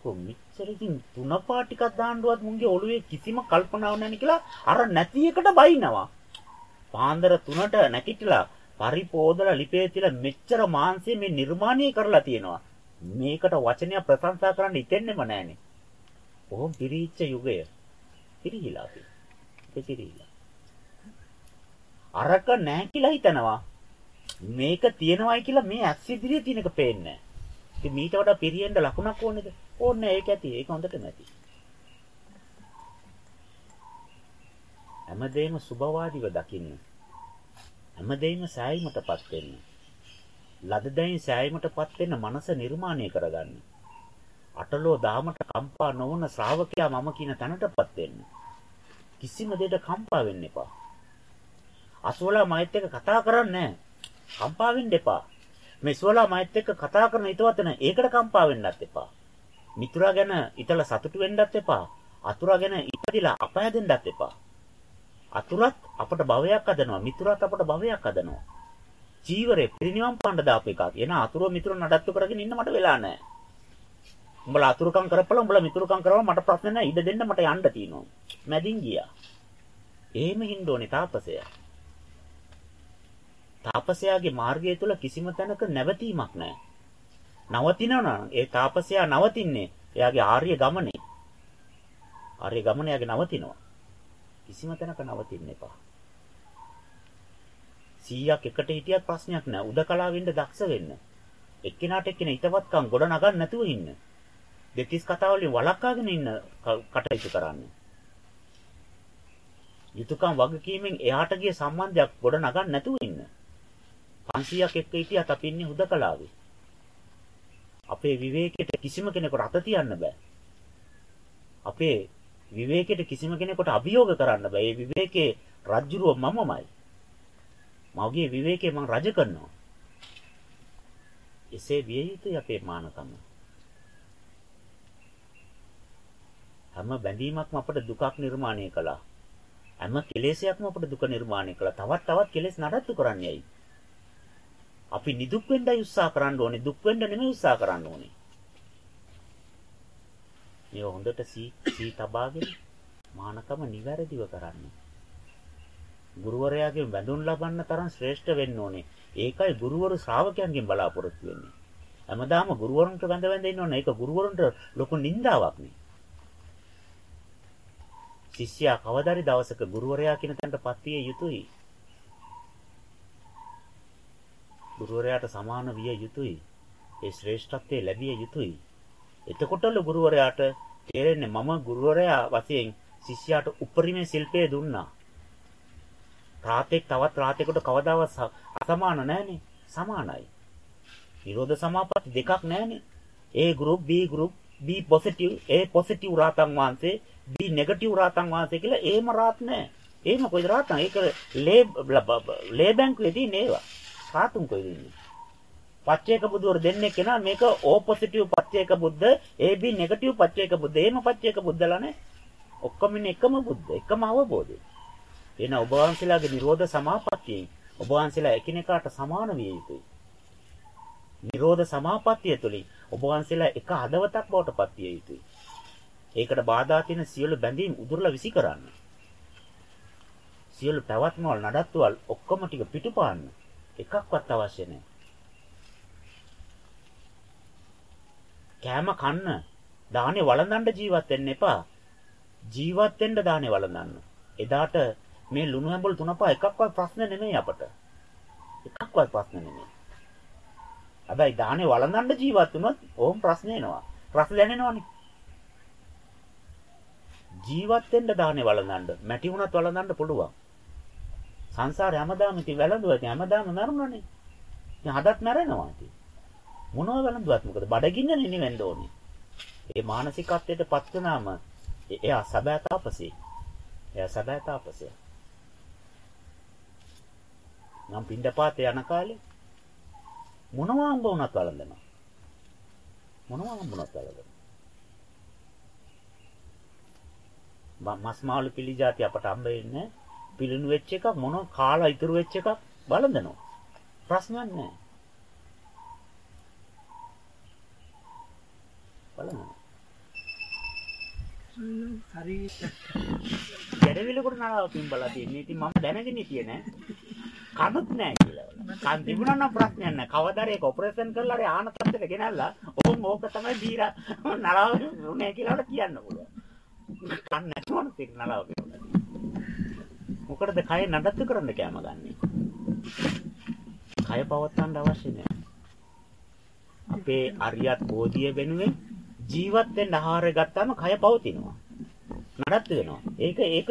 කොමිච්චරකින් තුනපා ටිකක් දාන්නවත් මුන්ගේ ඔළුවේ කිසිම කල්පනාවක් නැහැ කියලා අර නැති එකට බයිනවා. පාන්දර 3ට නැගිටලා පරිපෝදලා ලිපේ තියලා මෙච්චර මාංශය මේ නිර්මාණය කරලා තියෙනවා. මේකට වචනය ප්‍රශංසා කරන්න හිතෙන්නෙම නැහනේ. කොහොම පිරිච්ච යුගය. පිරිහිලා තියෙනවා. අරක නැහැ කියලා හිතනවා. මේක තියෙනවයි කියලා මේ ඇස් ඉදිරියේ තියෙනක පේන්නේ නැහැ. ඉතින් මීට වඩා පිරියෙන්න ලකුණක් ඕනේද? ඕනේ ඒක ඇති. ඒක හොඳට නැති. හැමදේම සුභවාදීව දකින්න. හැමදේම සෑයීමටපත් වෙන්න. ලද දැයින් සෑයීමටපත් වෙන්න මනස නිර්මාණය කරගන්න. අටලෝ දාමට කම්පා නොවන ශ්‍රාවකයා මම කියන තැනටපත් වෙන්න. කිසිම දෙයකට කම්පා වෙන්න එපා. අසෝලා මයිත් එක්ක කතා කරන්නේ කම්පා වෙන්න එපා. මේ සෝලා මයිත් එක්ක කතා කරන හිතවත් නැ ඒකට කම්පා වෙන්නත් එපා. මිතුරා ගැන ඉතලා සතුටු වෙන්නත් එපා. අතුරා ගැන ඉපදිලා අපහැදෙන්නත් එපා. අතුරත් අපට භවයක් හදනවා. මිතුරත් අපට භවයක් හදනවා. චීවරේ පිරිනිවන් පාණ්ඩ දාපු එකක්. එන අතුරු මිතුරු නඩත්තු කරගෙන ඉන්න මට වෙලා නැහැ. උඹලා අතුරුකම් කරපළ උඹලා මිතුරුකම් කරවල මට ප්‍රශ්න නැහැ. ඉඩ දෙන්න මට යන්න තියෙනවා. මැදින් ගියා. එහෙම හින්න ඕනේ තාපසය. තාපසයාගේ මාර්ගය තුල කිසිම තැනක නැවතීමක් නැහැ. නවතිනවා ඒ තාපසයා නවතින්නේ එයාගේ ආර්ය ගමනේ. ආර්ය ගමන එයාගේ නවතිනවා. කිසිම තැනක නවතින්න එපා. 100ක් එකට හිටියත් ප්‍රශ්නයක් නෑ. උදකලාවෙන්න දක්ෂ වෙන්න. එක්කිනාට එක්කින ිතවත්කම් ගොඩ නගන්න නැතුව ඉන්න. දෙතිස් කතාවලින් වළක්වාගෙන ඉන්න කටයුතු කරන්න. යුතුයකම් වගකීමෙන් එහාට ගිය සම්බන්ධයක් ගොඩ නගන්න නැතුව ඉන්න. 500ක් එක්ක හිටියත් අපි ඉන්නේ හුදකලාවේ. අපේ විවේකයට කිසිම කෙනෙකුට අත තියන්න බෑ. අපේ විවේකයට කිසිම කෙනෙකුට අභියෝග කරන්න බෑ. මේ විවේකේ රජ්ජුරුව මමමයි. මගේ විවේකේ මම රජ කරනවා. එසේ විය යුතුයි අපේ මානකම. හැම බැඳීමක්ම අපට දුකක් නිර්මාණය කළා. හැම කෙලෙසයක්ම අපට දුක නිර්මාණය කළා. තවත් තවත් කෙලෙස් නඩත්තු කරන්නේයි. අපි නිදුක් වෙන්නයි උත්සාහ කරන්න ඕනේ. දුක් වෙන්න නෙමෙයි උත්සාහ කරන්න ඕනේ. මේ හොඳට සී සී තබාගෙන මානකම නිවැරදිව කරන්න. ගුරුවරයාගෙන් වැඳුම් ලබන්න තරම් ශ්‍රේෂ්ඨ වෙන්න ඕනේ. ඒකයි ගුරුවරු ශ්‍රාවකයන්ගෙන් බලාපොරොත්තු වෙන්නේ. හැමදාම ගුරුවරුන්ට වැඳ වැඳ ඉන්න ඕනේ. ඒක ගුරුවරුන්ට ලොකු නින්දාවක් නේ. ශිෂ්‍යයා කවදාරි දවසක ගුරුවරයා කියන තැනටපත් විය යුතුයි. ගුරුවරයාට සමාන විය යුතුයි. ඒ ශ්‍රේෂ්ඨත්වයේ ලැබිය යුතුයි. එතකොටල ගුරුවරයාට තේරෙන්නේ මම ගුරුවරයා වශයෙන් ශිෂ්‍යයාට උපරිම ශිල්පය දුන්නා. රාතෙක් තවත් රාතෙකුට කවදාවත් අසමාන නැහනේ. සමානයි. විරෝධ සමාපatti දෙකක් නැහනේ. A group B group B positive A positive රාතන් වහන්සේ B negative රාතන් වහන්සේ කියලා ඒම රාත් නැහැ. එහෙම කොයිද රාතන්? ඒක ලේ ලේ බැංකුවේ තියෙන ඒවා. රාතුන් කොයිද ඉන්නේ? පච්චේක බුදුවර දෙන්නේ කෙනා මේක O positive පච්චේක බුද්ධ AB negative පච්චේක බුද්ධ. එහෙම පච්චේක බුද්ධලා නැහැ. ඔක්කොම ඉන්නේ එකම බුද්ධ, එකම අවබෝධය. එන ඔබ වහන්සේලාගේ නිරෝධ සමාපත්තියෙන් ඔබ වහන්සේලා එකිනෙකාට සමාන විය යුතුයි. නිරෝධ සමාපත්තිය තුළින් ඔබ වහන්සේලා එක හදවතක් බවට පත් විය යුතුයි. ඒකට බාධා තියෙන සියලු බැඳීම් උදුරලා විසි කරන්න. සියලු පැවැත්මවල නඩත්තුවල් ඔක්කොම ටික පිටුපාන්න. එකක්වත් අවශ්‍ය නැහැ. කෑම කන්න දානේ වළඳන්න ජීවත් වෙන්න එපා. ජීවත් වෙන්න දානේ වළඳන්න. එදාට මේ ලුණු හැඹුල් තුනපා එකක්වත් ප්‍රශ්න නෙමෙයි අපට. එකක්වත් ප්‍රශ්න නෙමෙයි. හැබැයි දානේ වළඳන්න ජීවත් වුණොත් ඕම් ප්‍රශ්න එනවා. ප්‍රශ්න දැනෙනවනේ. ජීවත් වෙන්න දානේ වළඳන්න. මැටි වුණත් වළඳන්න පුළුවන්. සංසාරේ හැමදාම ඉතින් වැළඳුවා. ඉතින් හැමදාම මැරුණානේ. ඉතින් හදත් මැරෙනවා ඉතින්. මොනව වැළඳුවත් මොකද බඩගින්න නෙවෙන්න ඕනේ. ඒ මානසිකත්වයටපත් වුණාම එයා සබෑ තාපසී. එයා සබෑ තාපසයා. නම් පින්ඩපාතේ යන කාලේ මොනවා හම්බ වුණත් වළඳනවා. මොනවා හම්බ වුණත් වළඳනවා. මස් මාළු පිළි જાති අපට හම්බ වෙන්නේ පිළිණු වෙච්ච එකක් මොන කාලා ඉතුරු වෙච්ච එකක් බලඳනවා. ප්‍රශ්නයක් නැහැ. බලන්න. හරි. ගැඩවිලකට නලාව පින්බලා තියෙන්නේ. ඉතින් මම දැනගෙන හිටියේ නෑ. කනුත් නෑ කියලා. කන් තිබුණා නම් ප්‍රශ්නයක් නෑ. කවදාද ඒක ඔපරේෂන් කරලා හරි ආන තත්ත්වයට ගෙනල්ලා ඕම් ඕක තමයි දීලා නලාව උනේ කියලා කියන්න පුළුවන්. කන් නැතුවම තික නලාව කියනවා. මොකටද කය නඩත්තු කරන්න කැම ගන්නෙ? කය පවත්වන්න අවශ්‍ය නෑ. අපේ අරියත් බෝධිය වෙනුවෙන් ජීවත් වෙන්න ආහාරය ගත්තාම කය පවතිනවා. නඩත්තු වෙනවා. ඒක ඒක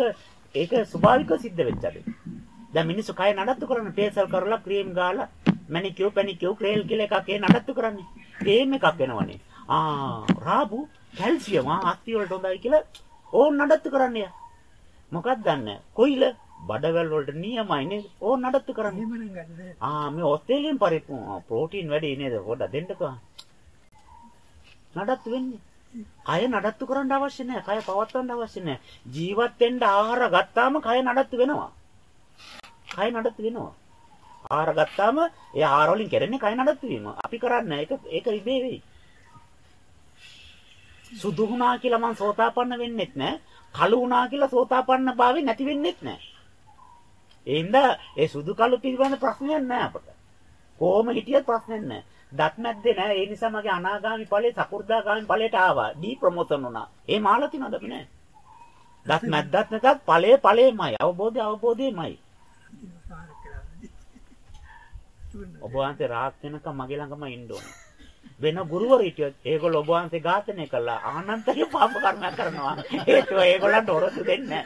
ඒක ස්වභාවිකව සිද්ධ වෙච්ච දේ. දැන් මිනිස්සු කය නඩත්තු කරන ෆේෂල් කරලා ක්‍රීම් ගාලා මැනිකියෝ පැනිකියෝ ක්‍රේල් කියලා එකක් ඒ නඩත්තු කරන්නේ. ඒම එකක් වෙනවනේ. ආ රාබු කැල්සියම් ආ අස්ති වලට හොඳයි කියලා ඕන් නඩත්තු කරන්නේ. මොකක්ද දන්නේ? කොයිල බඩවැල් වලට නියමයි නේද? ඕන් නඩත්තු කරන්නේ. ආ මේ ඕස්ට්‍රේලියානු පරිප්පු ප්‍රෝටීන් වැඩි නේද? පොඩ්ඩක් දෙන්නකෝ. නඩත්තු වෙන්නේ. කය නඩත්තු කරන්න අවශ්‍ය නැහැ. කය පවත්වන්න අවශ්‍ය නැහැ. ජීවත් වෙන්න ආහාර ගත්තාම කය නඩත්තු වෙනවා. කය නඩත්තු වෙනවා. ආහාර ගත්තාම ඒ ආහාර වලින් කරන්නේ කය නඩත්තු වීම. අපි කරන්නේ ඒක ඒක ඉබේ වෙයි. සුදු වුණා කියලා මං සෝතාපන්න වෙන්නෙත් නැහැ. කළු වුණා කියලා සෝතාපන්න භාවය නැති වෙන්නෙත් නැහැ. ඒ හින්දා ඒ සුදු කළු පිළිබඳ ප්‍රශ්නයක් නැහැ අපට. කොහොම හිටියත් ප්‍රශ්නයක් නැහැ. දත් මැද්දේ නැහැ. ඒ නිසා මගේ අනාගාමි ඵලයේ සකු르දාගාමි ඵලයට ආවා. ඩී ප්‍රොමෝෂන් වුණා. ඒ මාළු තියනවද අපි නැහැ. දත් මැද්දත් නැතත් ඵලයේ ඵලෙමයි. අවබෝධය අවබෝධයමයි. ඔබ වහන්සේ රාත් වෙනකම් මගේ ළඟම ඉන්න ඕනේ. වෙන ගුරුවරු හිටියොත් ඒගොල්ලෝ ඔබ වහන්සේ ඝාතනය කළා ආනන්තරිය පාප කර්මයක් කරනවා. ඒකෝ ඒගොල්ලන්ට ඔරොත්තු දෙන්නේ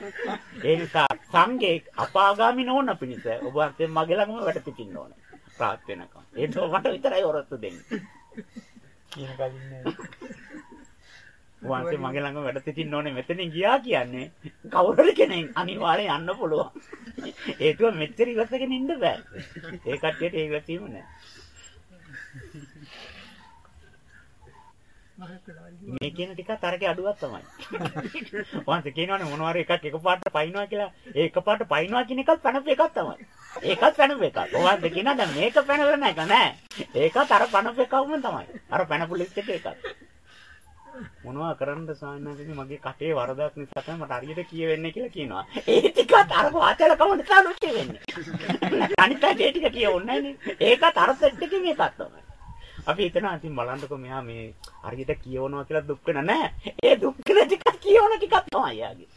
ඒ නිසා සංඝේ අපාගාමි නොවන පිණිස ඔබ වහන්සේ මගේ ළඟම වැඩ සිටින්න ඕනේ. රාත් වෙනකම්. ඒක මට විතරයි ඔරොත්තු දෙන්නේ. කියන කලින් වහන්සේ මගේ ළඟ වැඩ සිටින්න ඕනේ මෙතනින් ගියා කියන්නේ කවුරුහරි කෙනෙක් අනිවාර්යෙන් යන්න පුළුවන්. ඒකව මෙච්චර ඉවසගෙන ඉන්න බෑ. ඒ කට්ටියට ඒ ඉවසීම නෑ. මේ කියන ටිකත් අරගේ අඩුවක් තමයි. වහන්සේ කියනවානේ මොනවා හරි එකක් එකපාරට පයින්නවා කියලා. ඒ එකපාරට පයින්නවා කියන එකත් පණප එකක් තමයි. ඒකත් පණප එකක්. වහන්සේ කියනවා දැන් මේක පණවල නැක නෑ. ඒකත් අර පණප එකක්ම තමයි. අර පණපුලිස් එක එකක්. මොනවා කරන්නද සායනාදී මගේ කටේ වරදක් නිසා තමයි මට හරියට කියවෙන්නේ කියලා කියනවා. ඒ ටිකත් අර වාචලකම නිසා ලොච්ච වෙන්නේ. අනිත් ඒ ටික කියවන්නේ නැහැ ඒකත් අර සෙට් එකේ මේකත් තමයි. අපි හිතනවා ඉතින් බලන්නකෝ මෙයා මේ හරියට කියවනවා කියලා දුක් වෙන නැහැ. ඒ දුක් වෙන ටික කියවන ටිකක් තමයි යාගේ.